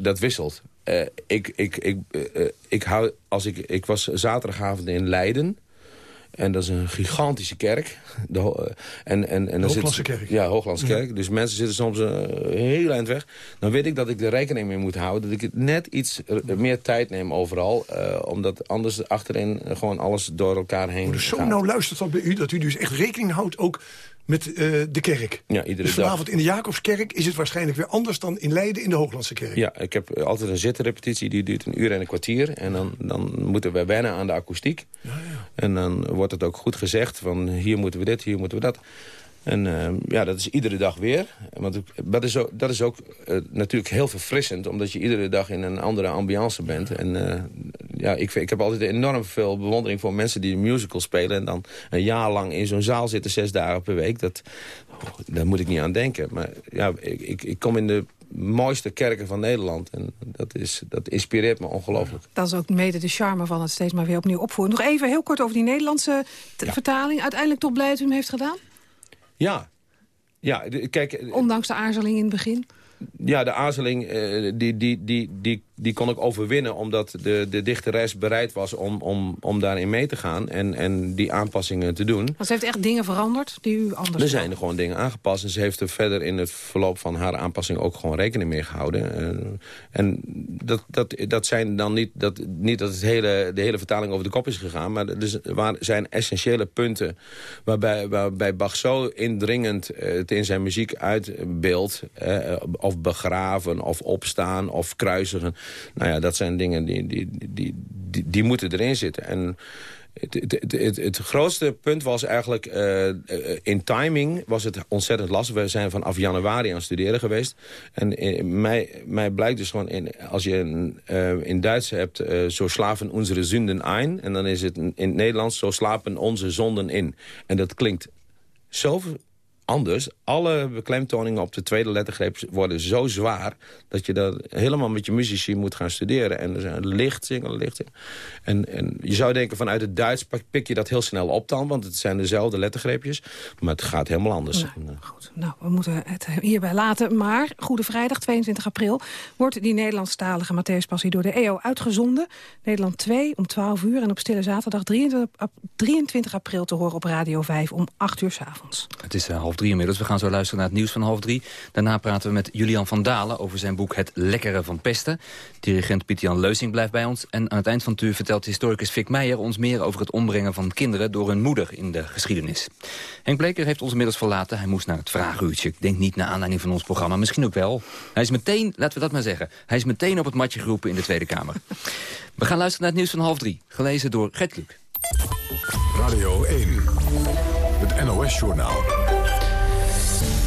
dat wisselt. Eh, ik, ik, ik, eh, ik, hou, als ik, ik was zaterdagavond in Leiden. En dat is een gigantische kerk. De, eh, en, en, en dan Hooglandse zit- kerk. Ja, Hooglandse Ja. kerk. Dus mensen zitten soms eh, heel eind weg. Dan weet ik dat ik er rekening mee moet houden. Dat ik het net iets eh, meer tijd neem overal. omdat anders achterin gewoon alles door elkaar heen Dus zo nou luistert dat bij u, dat u dus echt rekening houdt ook met uh, de kerk. Ja, iedere dus vanavond in de Jacobskerk is het waarschijnlijk weer anders... dan in Leiden in de Hooglandse kerk. Ja, ik heb altijd een zittenrepetitie, die duurt een uur en een kwartier. En dan, dan moeten we wennen aan de akoestiek. Ja, ja. En dan wordt het ook goed gezegd van hier moeten we dit, hier moeten we dat. En uh, ja, dat is iedere dag weer. Want dat is ook, dat is ook uh, natuurlijk heel verfrissend... omdat je iedere dag in een andere ambiance bent. En uh, ja, ik, ik heb altijd enorm veel bewondering voor mensen die een musical spelen... en dan een jaar lang in zo'n zaal zitten, zes dagen per week. Dat, oh, daar moet ik niet aan denken. Maar ja, ik, ik, ik kom in de mooiste kerken van Nederland. En dat, is, dat inspireert me ongelooflijk. Dat is ook mede de charme van het steeds maar weer opnieuw opvoeren. Nog even heel kort over die Nederlandse ja. vertaling. Uiteindelijk toch blij dat u hem heeft gedaan? Ja. ja kijk, Ondanks de aarzeling in het begin? Ja, de aarzeling uh, die, die, die, die, die kon ik overwinnen... omdat de, de dichteres bereid was om, om, om daarin mee te gaan... En, en die aanpassingen te doen. Want ze heeft echt dingen veranderd die u anders... Er zijn er gewoon dingen aangepast. En ze heeft er verder in het verloop van haar aanpassing... ook gewoon rekening mee gehouden. Uh, en dat, dat, dat zijn dan niet dat, niet dat het hele, de hele vertaling over de kop is gegaan... maar er zijn essentiële punten... waarbij, waarbij Bach zo indringend uh, het in zijn muziek uitbeeldt... of begraven, of opstaan, of kruisigen. Nou ja, dat zijn dingen die, die, die, die, die moeten erin zitten. En het, het, het, het, grootste punt was eigenlijk, uh, in timing was het ontzettend lastig. We zijn vanaf januari aan het studeren geweest. En in, mij, mij blijkt dus gewoon, in, als je in, uh, in Duits hebt, zo slapen onze zonden ein. En dan is het in het Nederlands, zo slapen onze zonden in. En dat klinkt zo anders. Alle beklemtoningen op de tweede lettergreep worden zo zwaar... dat je dat helemaal met je muzici moet gaan studeren. En er zijn licht zingen, licht zingen. En, en je zou denken, vanuit het Duits pik je dat heel snel op dan... want het zijn dezelfde lettergreepjes. Maar het gaat helemaal anders. Eh, goed, nou, we moeten het hierbij laten. Maar Goede Vrijdag, 22 april... wordt die Nederlandstalige Matthäus Passie door de EO uitgezonden. Nederland 2 om 12 uur en op Stille Zaterdag 23 april te horen op Radio 5 om 8 uur s avonds. Het is uh, half We gaan zo luisteren naar het nieuws van half drie. Daarna praten we met Julian van Dalen over zijn boek Het Lekkere van Pesten. Dirigent Pieter-Jan Leusing blijft bij ons. En aan het eind van het uur vertelt historicus Fik Meijer ons meer over het ombrengen van kinderen door hun moeder in de geschiedenis. Henk Bleker heeft ons inmiddels verlaten. Hij moest naar het vragenuurtje. Ik denk niet naar aanleiding van ons programma. Misschien ook wel. Hij is meteen, laten we dat maar zeggen, hij is meteen op het matje geroepen in de Tweede Kamer. We gaan luisteren naar het nieuws van half drie. Gelezen door Gert Kluk. Radio 1, het NOS-journaal.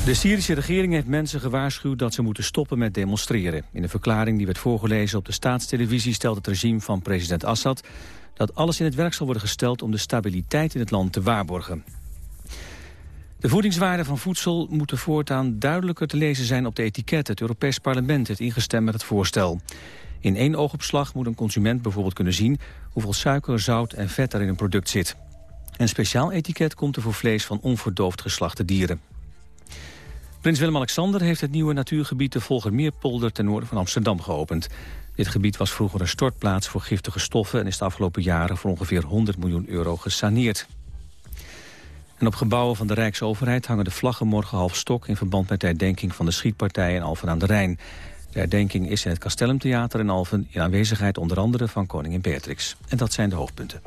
De Syrische regering heeft mensen gewaarschuwd dat ze moeten stoppen met demonstreren. In een verklaring die werd voorgelezen op de staatstelevisie stelt het regime van president Assad dat alles in het werk zal worden gesteld om de stabiliteit in het land te waarborgen. De voedingswaarden van voedsel moeten voortaan duidelijker te lezen zijn op de etiket. Het Europees Parlement heeft ingestemd met het voorstel. In één oogopslag moet een consument bijvoorbeeld kunnen zien hoeveel suiker, zout en vet er in een product zit. Een speciaal etiket komt er voor vlees van onverdoofd geslachte dieren. Prins Willem-Alexander heeft het nieuwe natuurgebied de Volgermeerpolder ten noorden van Amsterdam geopend. Dit gebied was vroeger een stortplaats voor giftige stoffen en is de afgelopen jaren voor ongeveer 100 miljoen euro gesaneerd. En op gebouwen van de Rijksoverheid hangen de vlaggen morgen half stok in verband met de herdenking van de schietpartij in Alphen aan de Rijn. De herdenking is in het Castellumtheater in Alphen in aanwezigheid onder andere van koningin Beatrix. En dat zijn de hoofdpunten.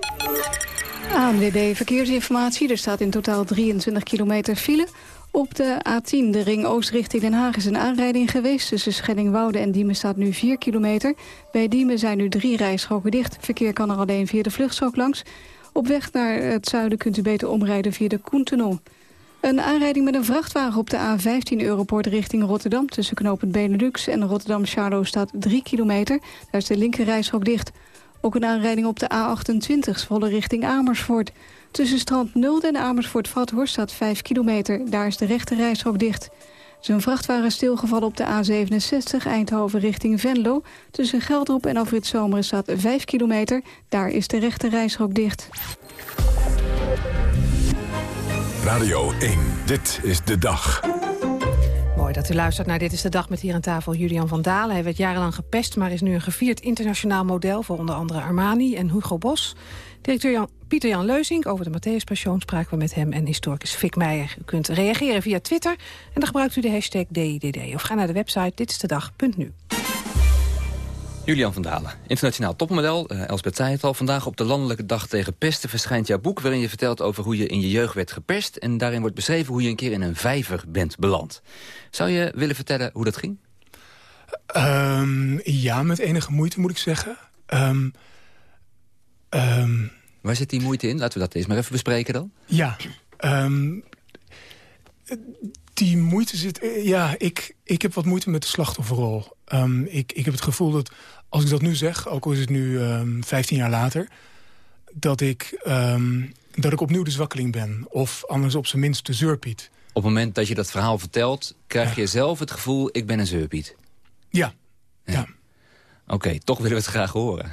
ANWB Verkeersinformatie. Er staat in totaal 23 kilometer file. Op de A10, de ring oost richting Den Haag, is een aanrijding geweest. Tussen Schellingwoude en Diemen staat nu 4 kilometer. Bij Diemen zijn nu drie rijstroken dicht. Verkeer kan er alleen via de vluchtstrook langs. Op weg naar het zuiden kunt u beter omrijden via de Koentunnel. Een aanrijding met een vrachtwagen op de A15 Europort richting Rotterdam... tussen knooppunt Benelux en Rotterdam-Charlo staat 3 kilometer. Daar is de linker rijstrook dicht. Ook een aanrijding op de A28 volle richting Amersfoort. Tussen strand Nulde en Amersfoort-Vathorst staat 5 kilometer. Daar is de rechte reishok dicht. Zijn vrachtwagen stilgevallen op de A67 Eindhoven richting Venlo. Tussen Geldrop en Alfred Zomeren staat 5 kilometer. Daar is de rechte reishok dicht. Radio 1, dit is de dag. Mooi dat u luistert naar Dit is de Dag met hier aan tafel Julian van Dalen. Hij werd jarenlang gepest, maar is nu een gevierd internationaal model... voor onder andere Armani en Hugo Bos. Directeur Jan, Pieter Jan Leuzing over de Matthäus Passion spraken we met hem en historicus Fik Meijer. U kunt reageren via Twitter en dan gebruikt u de hashtag DIDD. Of ga naar de website ditstedag.nu. Julian van Dalen, internationaal topmodel. Uh, Elsbeth zei het al, vandaag op de Landelijke Dag tegen Pesten verschijnt jouw boek... waarin je vertelt over hoe je in je jeugd werd gepest... en daarin wordt beschreven hoe je een keer in een vijver bent beland. Zou je willen vertellen hoe dat ging? Um, ja, met enige moeite moet ik zeggen. Um, um, Waar zit die moeite in? Laten we dat eens maar even bespreken dan. Ja, die moeite zit... eh, Ja, ik, ik heb wat moeite met de slachtofferrol. ik, ik heb het gevoel dat, als ik dat nu zeg... ook al is het nu 15 jaar later... dat ik, dat ik opnieuw de zwakkeling ben. Of anders op zijn minst de zeurpiet. Op het moment dat je dat verhaal vertelt... krijg je zelf het gevoel, ik ben een zeurpiet. Ja, ja. Oké, toch willen we het graag horen.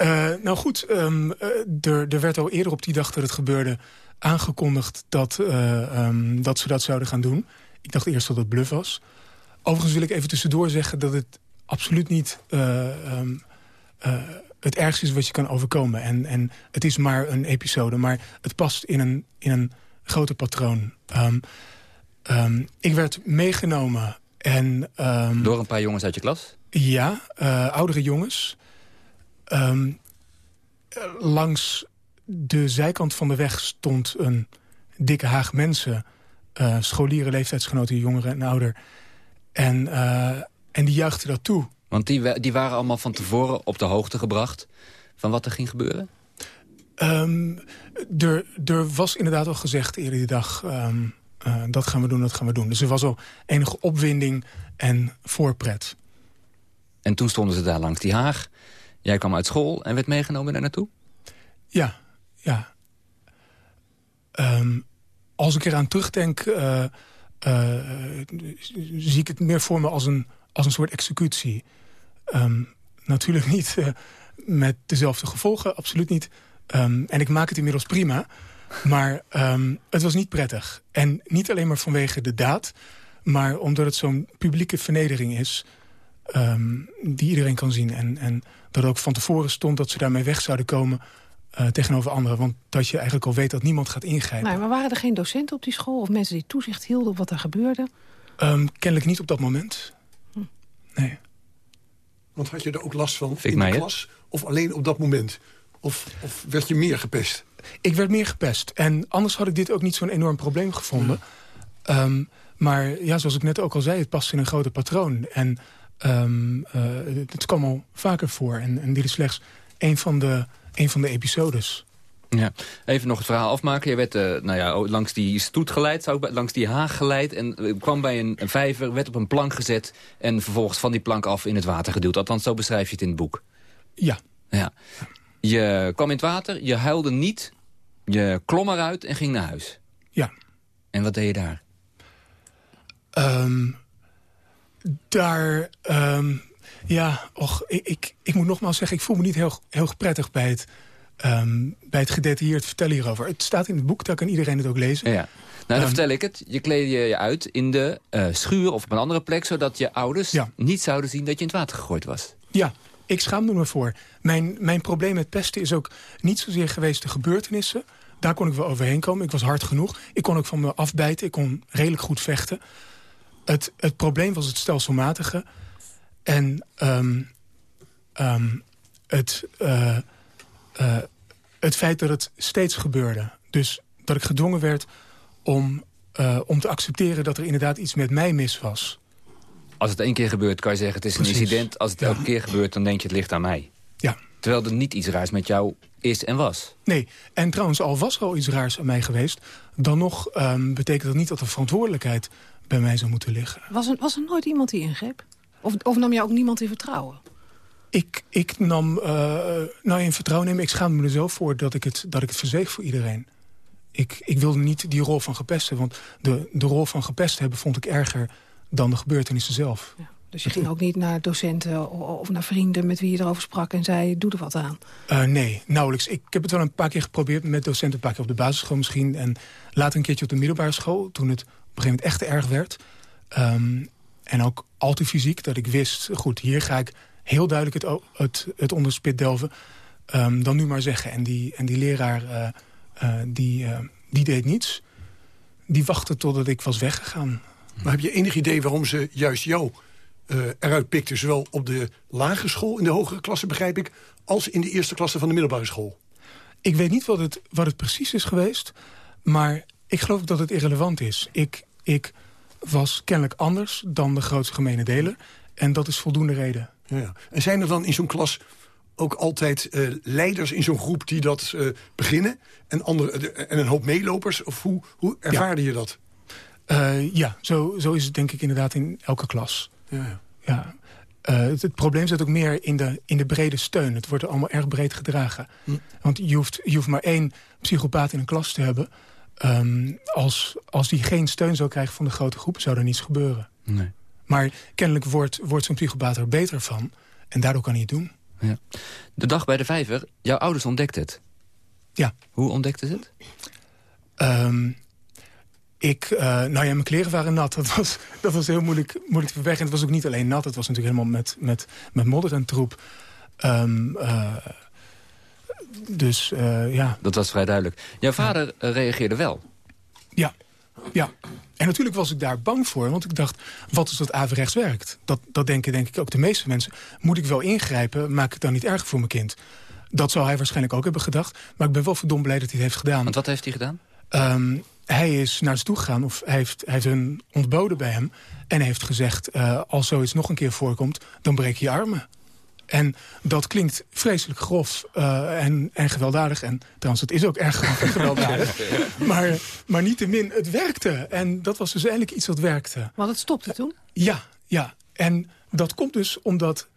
uh, nou goed, um, er, er werd al eerder op die dag dat het gebeurde aangekondigd dat, uh, um, dat ze dat zouden gaan doen. Ik dacht eerst dat het bluff was. Overigens wil ik even tussendoor zeggen dat het absoluut niet um, het ergste is wat je kan overkomen. En, en het is maar een episode, maar het past in een, in een groter patroon. ik werd meegenomen en, Door een paar jongens uit je klas? Ja, uh, oudere jongens. Um, langs de zijkant van de weg stond een dikke haag mensen. Uh, scholieren, leeftijdsgenoten, jongeren en ouder. En, uh, en die juichten dat toe. Want die, die waren allemaal van tevoren op de hoogte gebracht... van wat er ging gebeuren? Um, er, er was inderdaad al gezegd eerder die dag... Um, uh, dat gaan we doen, dat gaan we doen. Dus er was al enige opwinding en voorpret. En toen stonden ze daar langs die haag. Jij kwam uit school en werd meegenomen daar naartoe? Ja, ja. Um, als ik eraan terugdenk... Uh, uh, zie ik het meer voor me als een, als een soort executie. Um, natuurlijk niet uh, met dezelfde gevolgen, absoluut niet. Um, en ik maak het inmiddels prima. Maar um, het was niet prettig. En niet alleen maar vanwege de daad... maar omdat het zo'n publieke vernedering is... Um, die iedereen kan zien. En, en dat ook van tevoren stond dat ze daarmee weg zouden komen... Uh, tegenover anderen. Want dat je eigenlijk al weet dat niemand gaat ingrijpen. Nee, maar waren er geen docenten op die school? Of mensen die toezicht hielden op wat er gebeurde? Um, kennelijk niet op dat moment. Hm. Nee. Want had je er ook last van Fik in de klas? Of alleen op dat moment? Of, of werd je meer gepest? Ik werd meer gepest. En anders had ik dit ook niet zo'n enorm probleem gevonden. Ja. Um, maar ja, zoals ik net ook al zei, het past in een groter patroon. En um, uh, het kwam al vaker voor. En, en dit is slechts een van de, een van de episodes. Ja, even nog het verhaal afmaken. Je werd uh, nou ja, langs die stoet geleid, zou ik, langs die haag geleid... en uh, kwam bij een, een vijver, werd op een plank gezet... en vervolgens van die plank af in het water geduwd. Althans, zo beschrijf je het in het boek. Ja. ja. Je kwam in het water, je huilde niet, je klom eruit en ging naar huis. Ja. En wat deed je daar? Um, daar, um, ja, och, ik, ik, ik, moet nogmaals zeggen... ik voel me niet heel, heel prettig bij het, um, bij het gedetailleerd vertellen hierover. Het staat in het boek, daar kan iedereen het ook lezen. Ja. Nou, dan vertel ik het. Je kleedde je uit in de uh, schuur of op een andere plek... zodat je ouders ja. niet zouden zien dat je in het water gegooid was. Ja, ik schaamde me voor. Mijn, mijn probleem met pesten is ook niet zozeer geweest de gebeurtenissen. Daar kon ik wel overheen komen. Ik was hard genoeg. Ik kon ook van me afbijten. Ik kon redelijk goed vechten. Het, het probleem was het stelselmatige. En um, um, het, uh, uh, het feit dat het steeds gebeurde. Dus dat ik gedwongen werd om, uh, om te accepteren... dat er inderdaad iets met mij mis was. Als het één keer gebeurt, kan je zeggen het is Precies. een incident. Als het Ja. elke keer gebeurt, dan denk je het ligt aan mij. Ja. Terwijl er niet iets raars met jou is en was. Nee, en trouwens, al was er al iets raars aan mij geweest... dan nog um, betekent dat niet dat de verantwoordelijkheid bij mij zou moeten liggen. Was er, was er nooit iemand die ingreep? Of, of nam je ook niemand in vertrouwen? Ik, ik nam, uh, nou in vertrouwen nemen, ik schaamde me er zo voor... dat ik het, dat ik het verzeeg voor iedereen. Ik, ik wilde niet die rol van gepesten, want de, de rol van gepest hebben... vond ik erger dan de gebeurtenissen zelf. Ja. Dus je ging ook niet naar docenten of naar vrienden met wie je erover sprak... en zei, doe er wat aan? Uh, nee, nauwelijks. Ik heb het wel een paar keer geprobeerd met docenten. Een paar keer op de basisschool misschien. En later een keertje op de middelbare school. Toen het op een gegeven moment echt te erg werd. Um, en ook al te fysiek. Dat ik wist, goed, hier ga ik heel duidelijk het, het, het onderspit delven. Um, dan nu maar zeggen. En die, en die leraar, uh, uh, die, die deed niets. Die wachtte totdat ik was weggegaan. Maar heb je enig idee waarom ze juist jou eh, eruit pikte. Zowel op de lagere school, in de hogere klasse begrijp ik... als in de eerste klasse van de middelbare school. Ik weet niet wat het, wat het precies is geweest. Maar ik geloof dat het irrelevant is. Ik, ik was kennelijk anders dan de grootste gemene deler. En dat is voldoende reden. Ja, ja. En zijn er dan in zo'n klas ook altijd eh, leiders in zo'n groep die dat uh, beginnen? En, andere, en een hoop meelopers? Of hoe, hoe ervaarde je dat? Uh, ja, zo, zo is het denk ik inderdaad in elke klas. Ja, ja. Het, het, probleem zit ook meer in de, in de brede steun. Het wordt allemaal erg breed gedragen. Hm. Want je hoeft, je hoeft maar één psychopaat in een klas te hebben... Um, als, als die geen steun zou krijgen van de grote groep... zou er niets gebeuren. Nee. Maar kennelijk wordt, wordt zo'n psychopaat er beter van. En daardoor kan hij het doen. Ja. De dag bij de vijver, jouw ouders ontdekten het. Ja. Hoe ontdekten ze het? Um, ik, uh, nou ja, mijn kleren waren nat. Dat was, dat was heel moeilijk, moeilijk te verwerken. En het was ook niet alleen nat. Het was natuurlijk helemaal met, met, met modder en troep. Um, uh, dus uh, ja. Dat was vrij duidelijk. Jouw vader ja. reageerde wel. Ja, ja. En natuurlijk was ik daar bang voor. Want ik dacht, wat als dat averechts werkt? Dat, dat denken denk ik ook de meeste mensen. Moet ik wel ingrijpen? Maak ik het dan niet erger voor mijn kind? Dat zou hij waarschijnlijk ook hebben gedacht. Maar ik ben wel verdomd blij dat hij het heeft gedaan. Want wat heeft hij gedaan? Um, hij is naar ze toe gegaan, of hij heeft, hij heeft hun ontboden bij hem... en heeft gezegd, uh, als zoiets nog een keer voorkomt, dan breek je armen. En dat klinkt vreselijk grof uh, en, en gewelddadig. En trouwens, het is ook erg grof en gewelddadig. maar, maar niettemin, het werkte. En dat was dus eindelijk iets wat werkte. Want het stopte toen? Ja, ja. En dat komt dus omdat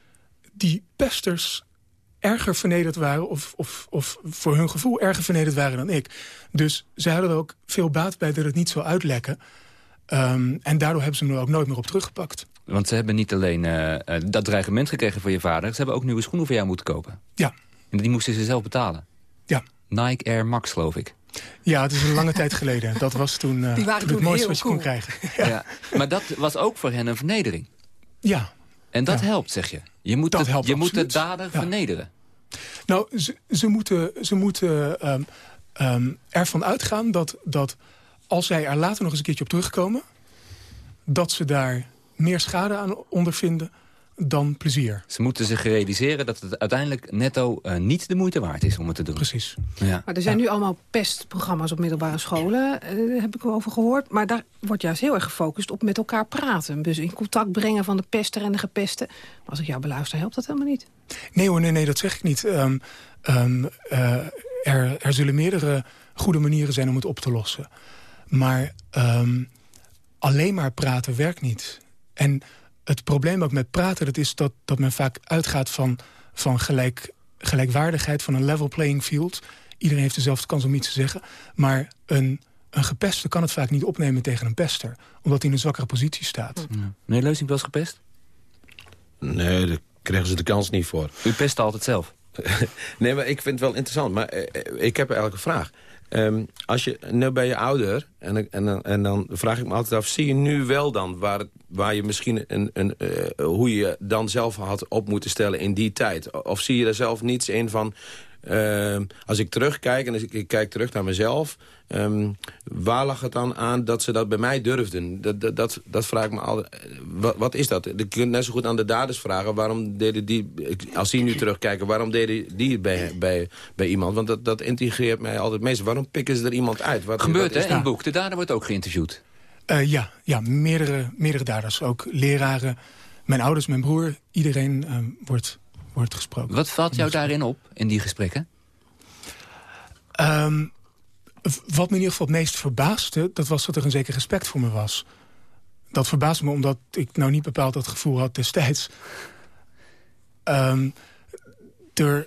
die pesters erger vernederd waren... Of, of, of voor hun gevoel erger vernederd waren dan ik. Dus ze hadden er ook veel baat bij dat het niet zou uitlekken. Um, en daardoor hebben ze hem er ook nooit meer op teruggepakt. Want ze hebben niet alleen uh, dat dreigement gekregen voor je vader... ze hebben ook nieuwe schoenen voor jou moeten kopen. Ja. En die moesten ze zelf betalen. Ja. Nike Air Max, geloof ik. Ja, het is een lange tijd geleden. Dat was toen, uh, die waren het toen mooiste wat je cool. kon krijgen. Ja. ja. Maar dat was ook voor hen een vernedering. Ja. En dat ja. helpt, zeg je. Je moet, dat het, helpt je moet de dader vernederen. Nou, ze, ze moeten, ze moeten um, um, ervan uitgaan dat, dat als zij er later nog eens een keertje op terugkomen... dat ze daar meer schade aan ondervinden dan plezier. Ze moeten zich realiseren dat het uiteindelijk netto uh, niet de moeite waard is om het te doen. Precies. Ja. Maar er zijn nu allemaal pestprogramma's op middelbare scholen, uh, daar heb ik over gehoord. Maar daar wordt juist heel erg gefocust op met elkaar praten. Dus in contact brengen van de pester en de gepeste. Maar als ik jou beluister, helpt dat helemaal niet. Nee hoor, nee, nee dat zeg ik niet. Um, um, uh, er, er zullen meerdere goede manieren zijn om het op te lossen. Maar um, alleen maar praten werkt niet. En het probleem ook met praten, dat is dat, dat men vaak uitgaat van, van gelijk, gelijkwaardigheid, van een level playing field. Iedereen heeft dezelfde kans om iets te zeggen. Maar een, een gepeste kan het vaak niet opnemen tegen een pester. Omdat hij in een zwakkere positie staat. Ja. Meneer Leusing was gepest? Nee, daar krijgen ze de kans niet voor. U pest altijd zelf? nee, maar ik vind het wel interessant. Maar eh, ik heb eigenlijk een vraag. Um, als je, nu ben je ouder, en, en, en dan vraag ik me altijd af... zie je nu wel dan waar, waar je misschien een, een, uh, hoe je dan zelf had op moeten stellen in die tijd? Of zie je er zelf niets in van... Uh, als ik terugkijk en ik, ik kijk terug naar mezelf... Um, waar lag het dan aan dat ze dat bij mij durfden? Dat, dat, dat, dat vraag ik me altijd. Wat, wat, is dat? Je kunt net zo goed aan de daders vragen. Waarom deden die, als die nu terugkijken, waarom deden die het bij, bij, bij iemand? Want dat, dat integreert mij altijd meest. Waarom pikken ze er iemand uit? Wat, Gebeurt wat hè, in het boek. De dader wordt ook geïnterviewd. Uh, ja, ja meerdere, meerdere daders. Ook leraren, mijn ouders, mijn broer. Iedereen uh, wordt, wordt gesproken. Wat valt jou daarin op, in die gesprekken? Um, wat me in ieder geval het meest verbaasde... dat was dat er een zeker respect voor me was. Dat verbaasde me omdat ik nou niet bepaald dat gevoel had destijds. Um, er,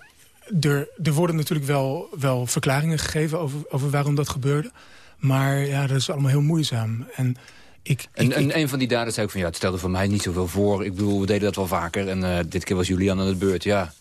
er, er worden natuurlijk wel, wel verklaringen gegeven over, over waarom dat gebeurde. Maar ja, dat is allemaal heel moeizaam. En, ik, en, ik, en een van die daders zei ook van... ja, het stelde voor mij niet zoveel voor. Ik bedoel, we deden dat wel vaker. En uh, dit keer was Julian aan de beurt, ja.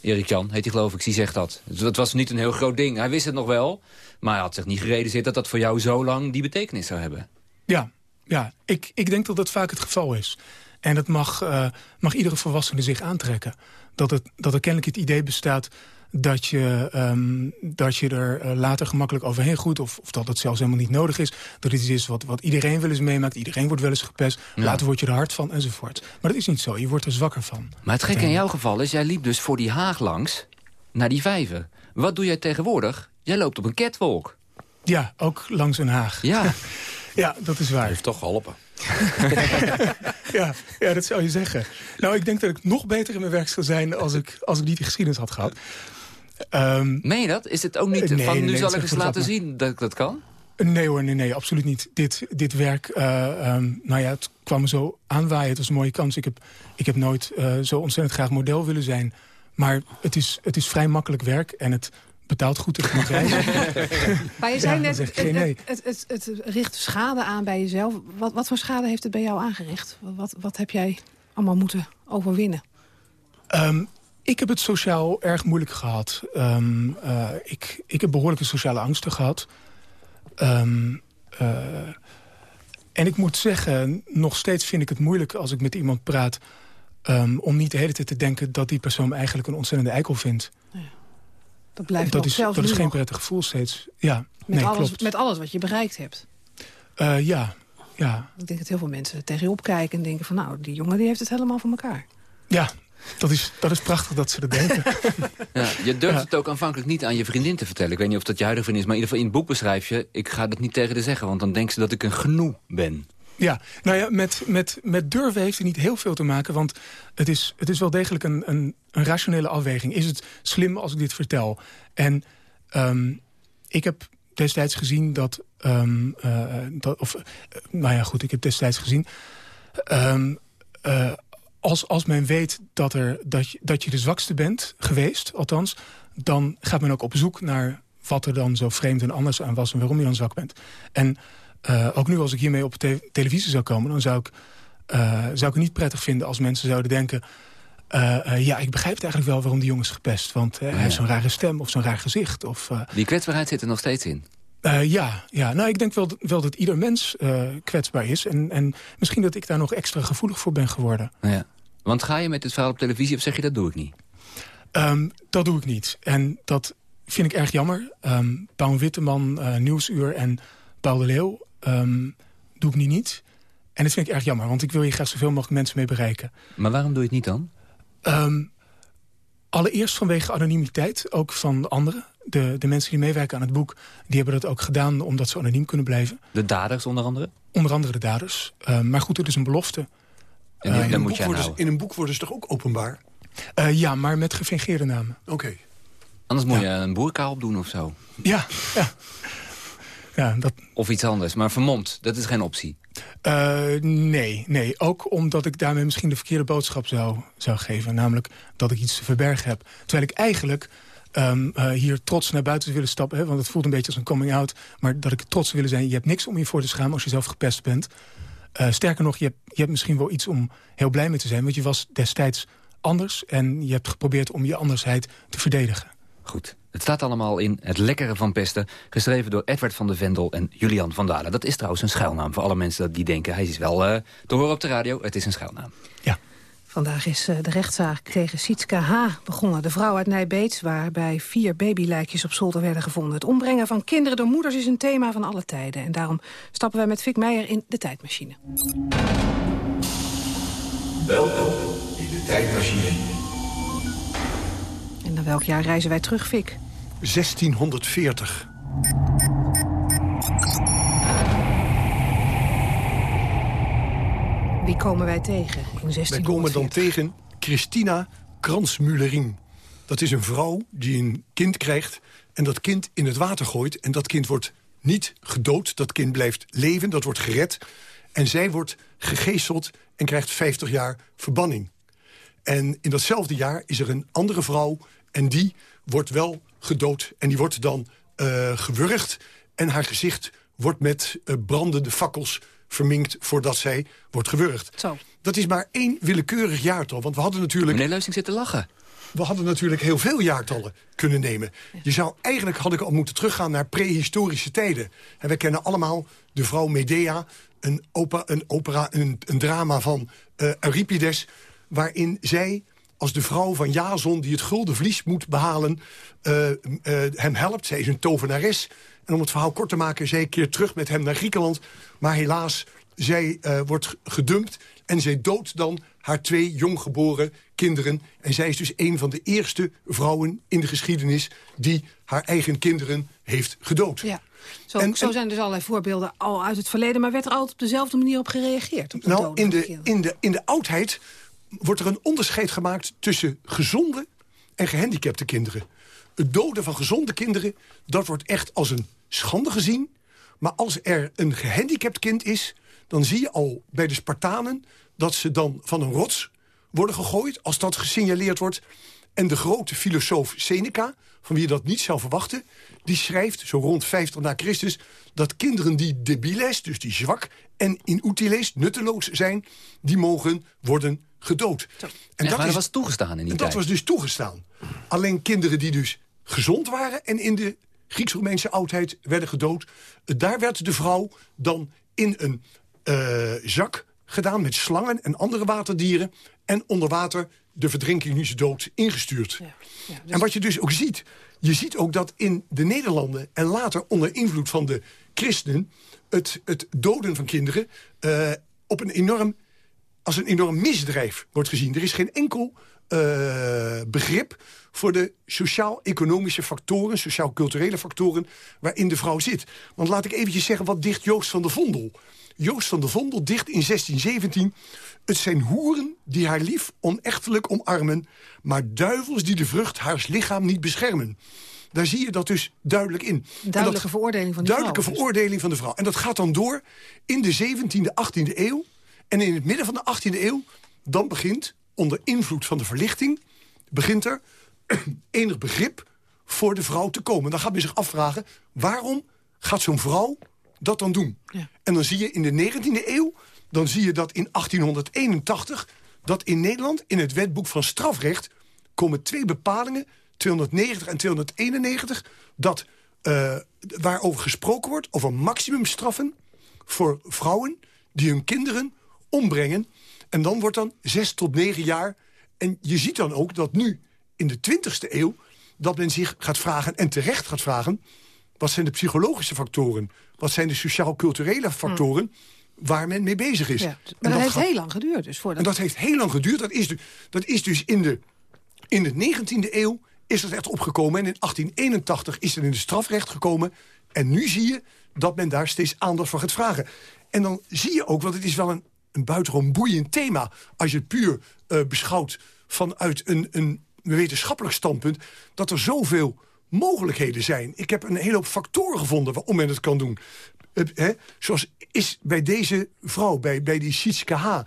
Erik Jan heet hij geloof ik, die zegt dat. Dus dat was niet een heel groot ding. Hij wist het nog wel, maar hij had zich niet gerealiseerd... dat dat voor jou zo lang die betekenis zou hebben. Ja, ja. Ik, ik denk dat dat vaak het geval is. En dat mag, uh, mag iedere volwassene zich aantrekken. Dat, het, dat er kennelijk het idee bestaat dat je, ehm, dat je er eh, later gemakkelijk overheen groeit... Of, of, dat het zelfs helemaal niet nodig is. Dat het iets is wat, wat iedereen wel eens meemaakt. Iedereen wordt wel eens gepest. Later word je er hard van, enzovoort. Maar dat is niet zo. Je wordt er zwakker van. Maar het gekke in jouw geval is... jij liep dus voor die haag langs naar die vijver. Wat doe jij tegenwoordig? Jij loopt op een catwalk. Ja, ook langs een haag. Ja. ja, dat is waar. Heeft toch geholpen. ja, ja, dat zou je zeggen. Nou, ik denk dat ik nog beter in mijn werk zou zijn... als ik, als ik niet die geschiedenis had gehad. Um, Meen je dat? Is het ook niet van nu zal ik eens laten zien dat ik dat kan? Nee hoor, nee, nee, absoluut niet. Dit, dit werk, uh, um, nou ja, het kwam me zo aanwaaien. Het was een mooie kans. Ik heb, ik heb nooit uh, zo ontzettend graag model willen zijn. Maar het is, het is vrij makkelijk werk en het betaalt goed, het mag reizen. maar je zei net, het, het, het, het, richt schade aan bij jezelf. Wat, wat voor schade heeft het bij jou aangericht? Wat, wat heb jij allemaal moeten overwinnen? Um, ik heb het sociaal erg moeilijk gehad. Um, uh, ik, ik heb behoorlijke sociale angsten gehad. Um, uh, en ik moet zeggen, nog steeds vind ik het moeilijk als ik met iemand praat... Um, om niet de hele tijd te denken dat die persoon eigenlijk een ontzettende eikel vindt. Ja. Dat blijft dat is, zelfs Dat is geen prettig gevoel steeds. Ja, met, nee, alles, klopt. met alles wat je bereikt hebt. Uh, ja, ja. Ik denk dat heel veel mensen tegen je opkijken en denken van... nou, die jongen die heeft het helemaal voor elkaar. Ja, dat is, dat is prachtig dat ze dat denken. ja, je durft het ook aanvankelijk niet aan je vriendin te vertellen. Ik weet niet of dat je huidige vriendin is, maar in ieder geval in het boek beschrijf je... ik ga dat niet tegen haar zeggen, want dan denkt ze dat ik een genoe ben. Ja, nou ja, met, met, met durven heeft het niet heel veel te maken... want het is, het is wel degelijk een, een, een rationele afweging. Is het slim als ik dit vertel? En um, ik heb destijds gezien dat... Um, uh, dat of, uh, nou ja, goed, ik heb destijds gezien... Um, uh, als, als men weet dat, er, dat, je, dat je de zwakste bent geweest, althans... dan gaat men ook op zoek naar wat er dan zo vreemd en anders aan was... en waarom je dan zwak bent. En uh, ook nu als ik hiermee op te televisie zou komen... dan zou ik, uh, zou ik het niet prettig vinden als mensen zouden denken... Uh, ja, ik begrijp het eigenlijk wel waarom die jongen is gepest. Want hij heeft zo'n rare stem of zo'n raar gezicht. Of, die kwetsbaarheid zit er nog steeds in. Uh, ja, ja, nou, ik denk wel, wel dat ieder mens uh, kwetsbaar is. En, en misschien dat ik daar nog extra gevoelig voor ben geworden. Ja. Want ga je met dit verhaal op televisie of zeg je dat doe ik niet? Um, dat doe ik niet. En dat vind ik erg jammer. Um, Paul Witteman, uh, Nieuwsuur en Paul de Leeuw um, doe ik niet niet. En dat vind ik erg jammer, want ik wil hier graag zoveel mogelijk mensen mee bereiken. Maar waarom doe je het niet dan? allereerst vanwege anonimiteit, ook van anderen. De, de mensen die meewerken aan het boek, die hebben dat ook gedaan... omdat ze anoniem kunnen blijven. De daders onder andere? Onder andere de daders. Uh, maar goed, het is een belofte. En uh, dan moet je worden, in een boek worden ze toch ook openbaar? Uh, ja, maar met gefingeerde namen. Oké. Okay. Anders moet ja. je een boerka opdoen of zo. Ja, ja. ja dat... Of iets anders, maar vermomd, dat is geen optie. Uh, nee, nee, ook omdat ik daarmee misschien de verkeerde boodschap zou, zou geven. Namelijk dat ik iets te verbergen heb. Terwijl ik eigenlijk um, uh, hier trots naar buiten willen stappen. Hè, want het voelt een beetje als een coming-out. Maar dat ik trots willen zijn. Je hebt niks om je voor te schamen als je zelf gepest bent. Uh, sterker nog, je hebt, je hebt misschien wel iets om heel blij mee te zijn. Want je was destijds anders. En je hebt geprobeerd om je andersheid te verdedigen. Goed. Het staat allemaal in Het Lekkere van Pesten. Geschreven door Edward van de Vendel en Julian van Dalen. Dat is trouwens een schuilnaam voor alle mensen die denken... hij is wel uh, te horen op de radio. Het is een schuilnaam. Vandaag is uh, de rechtszaak tegen Sietske H. begonnen. De vrouw uit Nijbeets, waarbij vier babylijkjes op zolder werden gevonden. Het ombrengen van kinderen door moeders is een thema van alle tijden. En daarom stappen wij met Fik Meijer in de tijdmachine. Welkom in de tijdmachine. En naar welk jaar reizen wij terug, Fik? 1640. Wie komen wij tegen in 1640? Wij komen dan tegen Christina Kransmullerin. Dat is een vrouw die een kind krijgt en dat kind in het water gooit. En dat kind wordt niet gedood, dat kind blijft leven, dat wordt gered. En zij wordt gegeeseld en krijgt 50 jaar verbanning. En in datzelfde jaar is er een andere vrouw en die wordt wel gedood. En die wordt dan uh, gewurgd. En haar gezicht wordt met uh, brandende fakkels verminkt voordat zij wordt gewurgd. Zo. Dat is maar één willekeurig jaartal. Want we hadden natuurlijk... Meneer Leusing zit te lachen. We hadden natuurlijk heel veel jaartallen kunnen nemen. Je zou eigenlijk, had ik al moeten teruggaan naar prehistorische tijden. En we kennen allemaal de vrouw Medea, een, opera, een, opera, een, een drama van uh, Euripides... waarin zij als de vrouw van Jason die het gulden vlies moet behalen... eh, eh, hem helpt. Zij is een tovenares. En om het verhaal kort te maken, zij keert terug met hem naar Griekenland. Maar helaas, zij eh, wordt gedumpt en zij doodt dan haar twee jonggeboren kinderen. En zij is dus een van de eerste vrouwen in de geschiedenis... die haar eigen kinderen heeft gedood. Ja. Zo, En- zo zijn dus allerlei voorbeelden al uit het verleden... maar werd er altijd op dezelfde manier op gereageerd? Op de Nou, in de, in, de, in de oudheid wordt er een onderscheid gemaakt... tussen gezonde en gehandicapte kinderen. Het doden van gezonde kinderen, dat wordt echt als een schande gezien. Maar als er een gehandicapt kind is... dan zie je al bij de Spartanen dat ze dan van een rots worden gegooid... als dat gesignaleerd wordt. En de grote filosoof Seneca, van wie je dat niet zou verwachten... die schrijft, zo rond 50 na Christus... dat kinderen die debiles, dus die zwak en inutiles, nutteloos zijn... die mogen worden gedood. En dat was toegestaan in die en dat tijd. was dus toegestaan. Alleen kinderen die dus gezond waren... en in de Grieks-Romeinse oudheid werden gedood... daar werd de vrouw dan in een eh, zak gedaan met slangen en andere waterdieren... en onder water de verdrinking nu ze dood ingestuurd. En wat je dus ook ziet... je ziet ook dat in de Nederlanden en later onder invloed van de christenen... het, het doden van kinderen eh, op een enorm als een enorm misdrijf wordt gezien. Er is geen enkel eh, begrip voor de sociaal-economische factoren... sociaal-culturele factoren waarin de vrouw zit. Want laat ik eventjes zeggen, wat dicht Joost van der Vondel? Joost van der Vondel dicht in 1617... Het zijn hoeren die haar lief onechtelijk omarmen... maar duivels die de vrucht haars lichaam niet beschermen. Daar zie je dat dus duidelijk in. Duidelijke dat- veroordeling van Duidelijke vrouw. dus. veroordeling van de vrouw. En dat gaat dan door in de 17e, 18e eeuw. En in het midden van de 18e eeuw... dan begint, onder invloed van de verlichting... begint er enig begrip voor de vrouw te komen. Dan gaat men zich afvragen... waarom gaat zo'n vrouw dat dan doen? En dan zie je in de 19e eeuw... dan zie je dat in 1881... dat in Nederland in het wetboek van strafrecht... komen twee bepalingen, 290 en 291... Dat, eh, waarover gesproken wordt over maximumstraffen... voor vrouwen die hun kinderen ombrengen. En dan wordt dan zes tot negen jaar. En je ziet dan ook dat nu in de 20e eeuw... dat men zich gaat vragen, en terecht gaat vragen... wat zijn de psychologische factoren? Wat zijn de sociaal-culturele factoren... waar men mee bezig is? Ja, En dat heeft gaat- heel lang geduurd. Dus voordat... en dat heeft heel lang geduurd. Dat is, dus, dat is dus in de, in de 19e eeuw is dat echt opgekomen. En in 1881 is het in de strafrecht gekomen. En nu zie je dat men daar steeds aandacht voor gaat vragen. En dan zie je ook, want het is wel een, een buitengewoon boeiend thema... als je het puur eh, beschouwt vanuit een, een wetenschappelijk standpunt... dat er zoveel mogelijkheden zijn. Ik heb een hele hoop factoren gevonden waarom men het kan doen. Eh, hè, zoals is bij deze vrouw, bij, bij die Sietske H...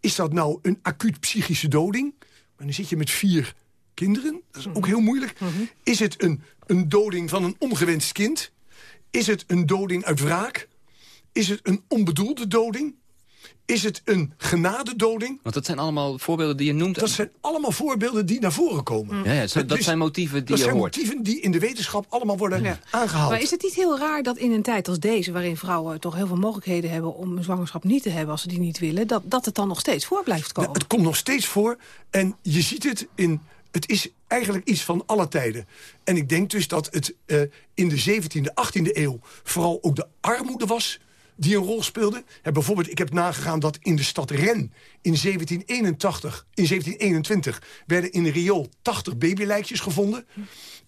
is dat nou een acuut psychische doding? Maar dan zit je met vier kinderen, dat is ook heel moeilijk. Is het een, een doding van een ongewenst kind? Is het een doding uit wraak? Is het een onbedoelde doding? Is het een genadedoding? Want dat zijn allemaal voorbeelden die je noemt. Dat zijn allemaal voorbeelden die naar voren komen. Ja, ja, zo- dat Dus zijn motieven die dat je zijn hoort. motieven die in de wetenschap allemaal worden aangehaald. Maar is het niet heel raar dat in een tijd als deze... waarin vrouwen toch heel veel mogelijkheden hebben om een zwangerschap niet te hebben... als ze die niet willen, dat, dat het dan nog steeds voor blijft komen? Het komt nog steeds voor en je ziet het in... Het is eigenlijk iets van alle tijden. En ik denk dus dat het eh, in de 17e, 18e eeuw... vooral ook de armoede was die een rol speelde. Hè, bijvoorbeeld, ik heb nagegaan dat in de stad Rennes in 1781, in 1721... werden in riool 80 babylijkjes gevonden.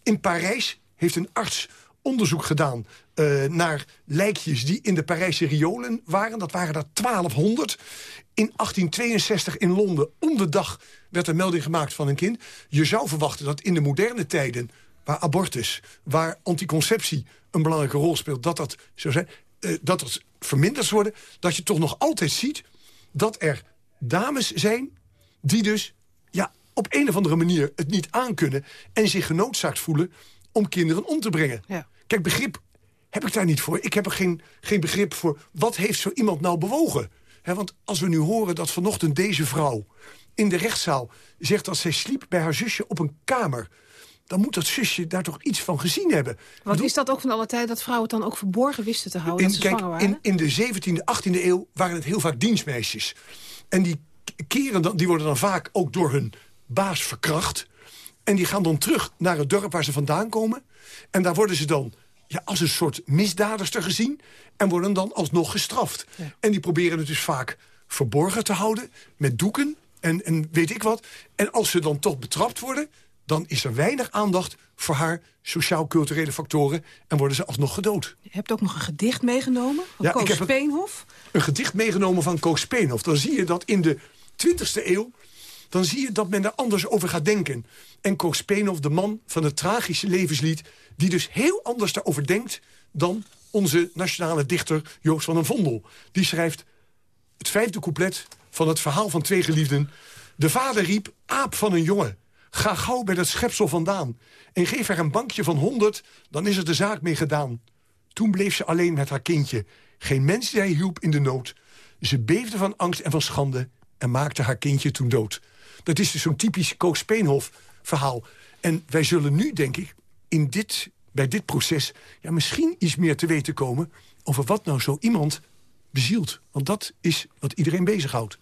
In Parijs heeft een arts onderzoek gedaan eh, naar lijkjes die in de Parijse riolen waren. Dat waren er 1200. In 1862 in Londen, om de dag, werd er melding gemaakt van een kind. Je zou verwachten dat in de moderne tijden, waar abortus, waar anticonceptie een belangrijke rol speelt, dat dat zou zijn, eh, dat het verminderd worden. Dat je toch nog altijd ziet dat er dames zijn die dus ja, op een of andere manier het niet aankunnen... en zich genoodzaakt voelen om kinderen om te brengen. Kijk, begrip heb ik daar niet voor. Ik heb er geen, geen begrip voor. Wat heeft zo iemand nou bewogen? Hè, want als we nu horen dat vanochtend deze vrouw in de rechtszaal zegt dat zij sliep bij haar zusje op een kamer... dan moet dat zusje daar toch iets van gezien hebben. Want is dat ook van alle tijd dat vrouwen het dan ook verborgen wisten te houden... In, dat ze kijk, waren? in, in de 17e, 18e eeuw waren het heel vaak dienstmeisjes. En die keren dan, die worden dan vaak ook door hun baas verkracht. En die gaan dan terug naar het dorp waar ze vandaan komen. En daar worden ze dan ja, als een soort misdadigster gezien... en worden dan alsnog gestraft. En die proberen het dus vaak verborgen te houden met doeken en, en weet ik wat. En als ze dan toch betrapt worden... dan is er weinig aandacht voor haar sociaal-culturele factoren... en worden ze alsnog gedood. Je hebt ook nog een gedicht meegenomen van ja, Koos ik heb Speenhof. Een, gedicht meegenomen van Koos Speenhof. Dan zie je dat in de 20e eeuw dan zie je dat men er anders over gaat denken. En Koos Speenhof, de man van het tragische levenslied... die dus heel anders daarover denkt dan onze nationale dichter Joost van den Vondel. Die schrijft het vijfde couplet van het verhaal van twee geliefden. De vader riep, aap van een jongen, ga gauw bij dat schepsel vandaan... en geef haar een bankje van honderd, dan is er de zaak mee gedaan. Toen bleef ze alleen met haar kindje. Geen mens die hielp in de nood. Ze beefde van angst en van schande en maakte haar kindje toen dood. Dat is dus zo'n typisch Koos Speenhof verhaal. En wij zullen nu, denk ik, in dit, bij dit proces... Ja, misschien iets meer te weten komen over wat nou zo iemand bezielt. Want dat is wat iedereen bezighoudt.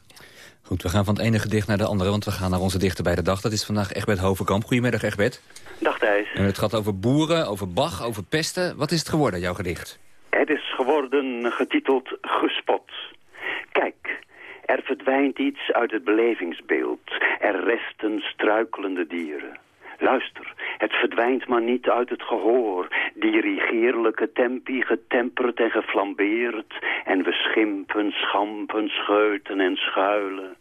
Goed, we gaan van het ene gedicht naar de andere, want we gaan naar onze dichter bij de dag. Dat is vandaag Egbert Hovenkamp. Goedemiddag, Egbert. Dag Thijs. En het gaat over boeren, over Bach, over pesten. Wat is het geworden, jouw gedicht? Het is geworden getiteld Gespot. Kijk, er verdwijnt iets uit het belevingsbeeld. Er resten struikelende dieren. Luister, het verdwijnt maar niet uit het gehoor. Die regeerlijke tempi getemperd en geflambeerd. En we schimpen, schampen, scheuten en schuilen.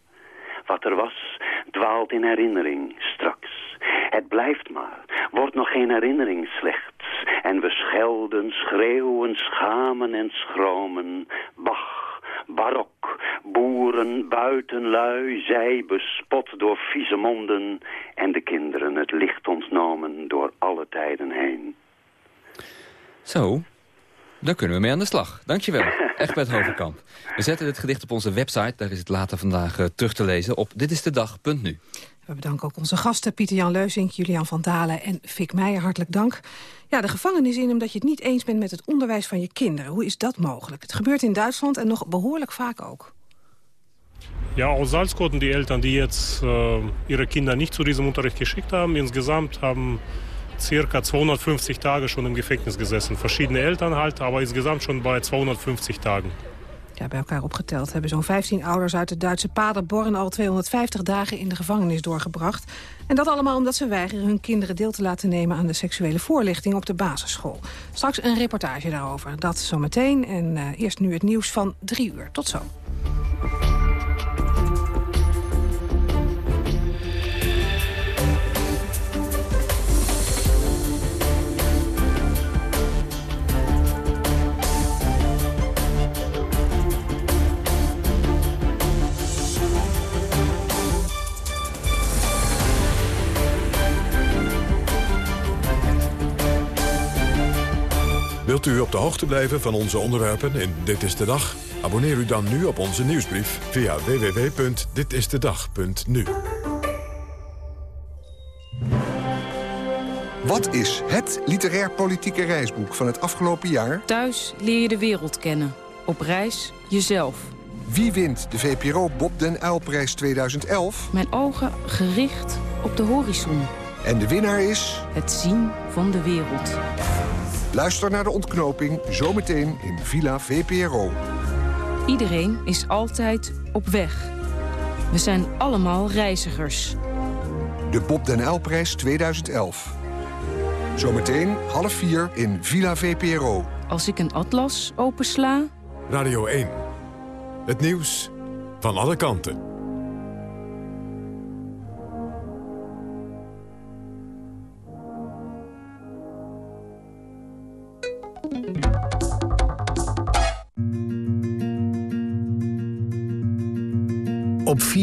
Wat er was, dwaalt in herinnering straks. Het blijft maar, wordt nog geen herinnering slechts. En we schelden, schreeuwen, schamen en schromen. Bach, barok, boeren, buitenlui, zij bespot door vieze monden en de kinderen het licht ontnomen door alle tijden heen. Zo, daar kunnen we mee aan de slag. Dankjewel, Egbert Hovenkamp. We zetten dit gedicht op onze website, daar is het later vandaag uh, terug te lezen op ditistedag.nu. We bedanken ook onze gasten Pieter-Jan Leuzink, Julian van Dalen en Fik Meijer. Hartelijk dank. Ja, de gevangenis in omdat je het niet eens bent met het onderwijs van je kinderen. Hoe is dat mogelijk? Het gebeurt in Duitsland en nog behoorlijk vaak ook. Ja, aus Salzkoten die Eltern, die jetzt äh, ihre Kinder nicht zu diesem Unterricht geschickt haben, insgesamt haben circa 250 Tage schon im Gefängnis gesessen. Verschiedene Eltern halt, aber insgesamt schon bei 250 Tagen. Ja, bij elkaar opgeteld hebben zo'n 15 ouders uit het Duitse Paderborn al 250 dagen in de gevangenis doorgebracht. En dat allemaal omdat ze weigeren hun kinderen deel te laten nemen aan de seksuele voorlichting op de basisschool. Straks een reportage daarover. Dat zometeen. En uh, eerst nu het nieuws van drie uur. Tot zo. Wilt u op de hoogte blijven van onze onderwerpen in Dit is de Dag? Abonneer u dan nu op onze nieuwsbrief via www.ditistedag.nu. Wat is het literair politieke reisboek van het afgelopen jaar? Thuis leer je de wereld kennen. Op reis jezelf. Wie wint de VPRO Bob den Uilprijs 2011? Mijn ogen gericht op de horizon. En de winnaar is... Het zien van de wereld. Luister naar de ontknoping zometeen in Villa VPRO. Iedereen is altijd op weg. We zijn allemaal reizigers. De Bob den Uilprijs 2011. Zometeen half vier in Villa VPRO. Als ik een atlas opensla... Radio 1. Het nieuws van alle kanten.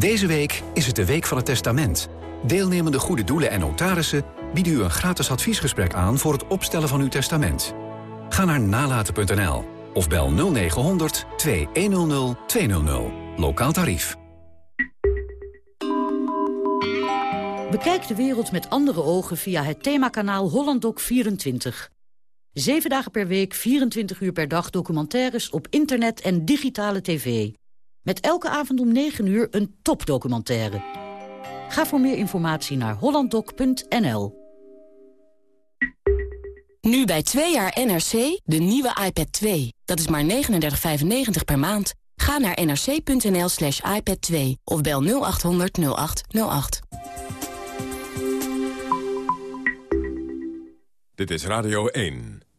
Deze week is het de Week van het Testament. Deelnemende goede doelen en notarissen bieden u een gratis adviesgesprek aan voor het opstellen van uw testament. Ga naar nalaten.nl of bel 0900 2100 200. Lokaal tarief. Bekijk de wereld met andere ogen via het themakanaal HollandDoc24. Zeven dagen per week, 24 uur per dag documentaires op internet en digitale tv. Met elke avond om 9 uur een topdocumentaire. Ga voor meer informatie naar hollanddoc.nl. Nu bij 2 jaar NRC de nieuwe iPad 2. Dat is maar 39,95 per maand. Ga naar nrc.nl slash iPad 2 of bel 0800 0808. Dit is Radio 1.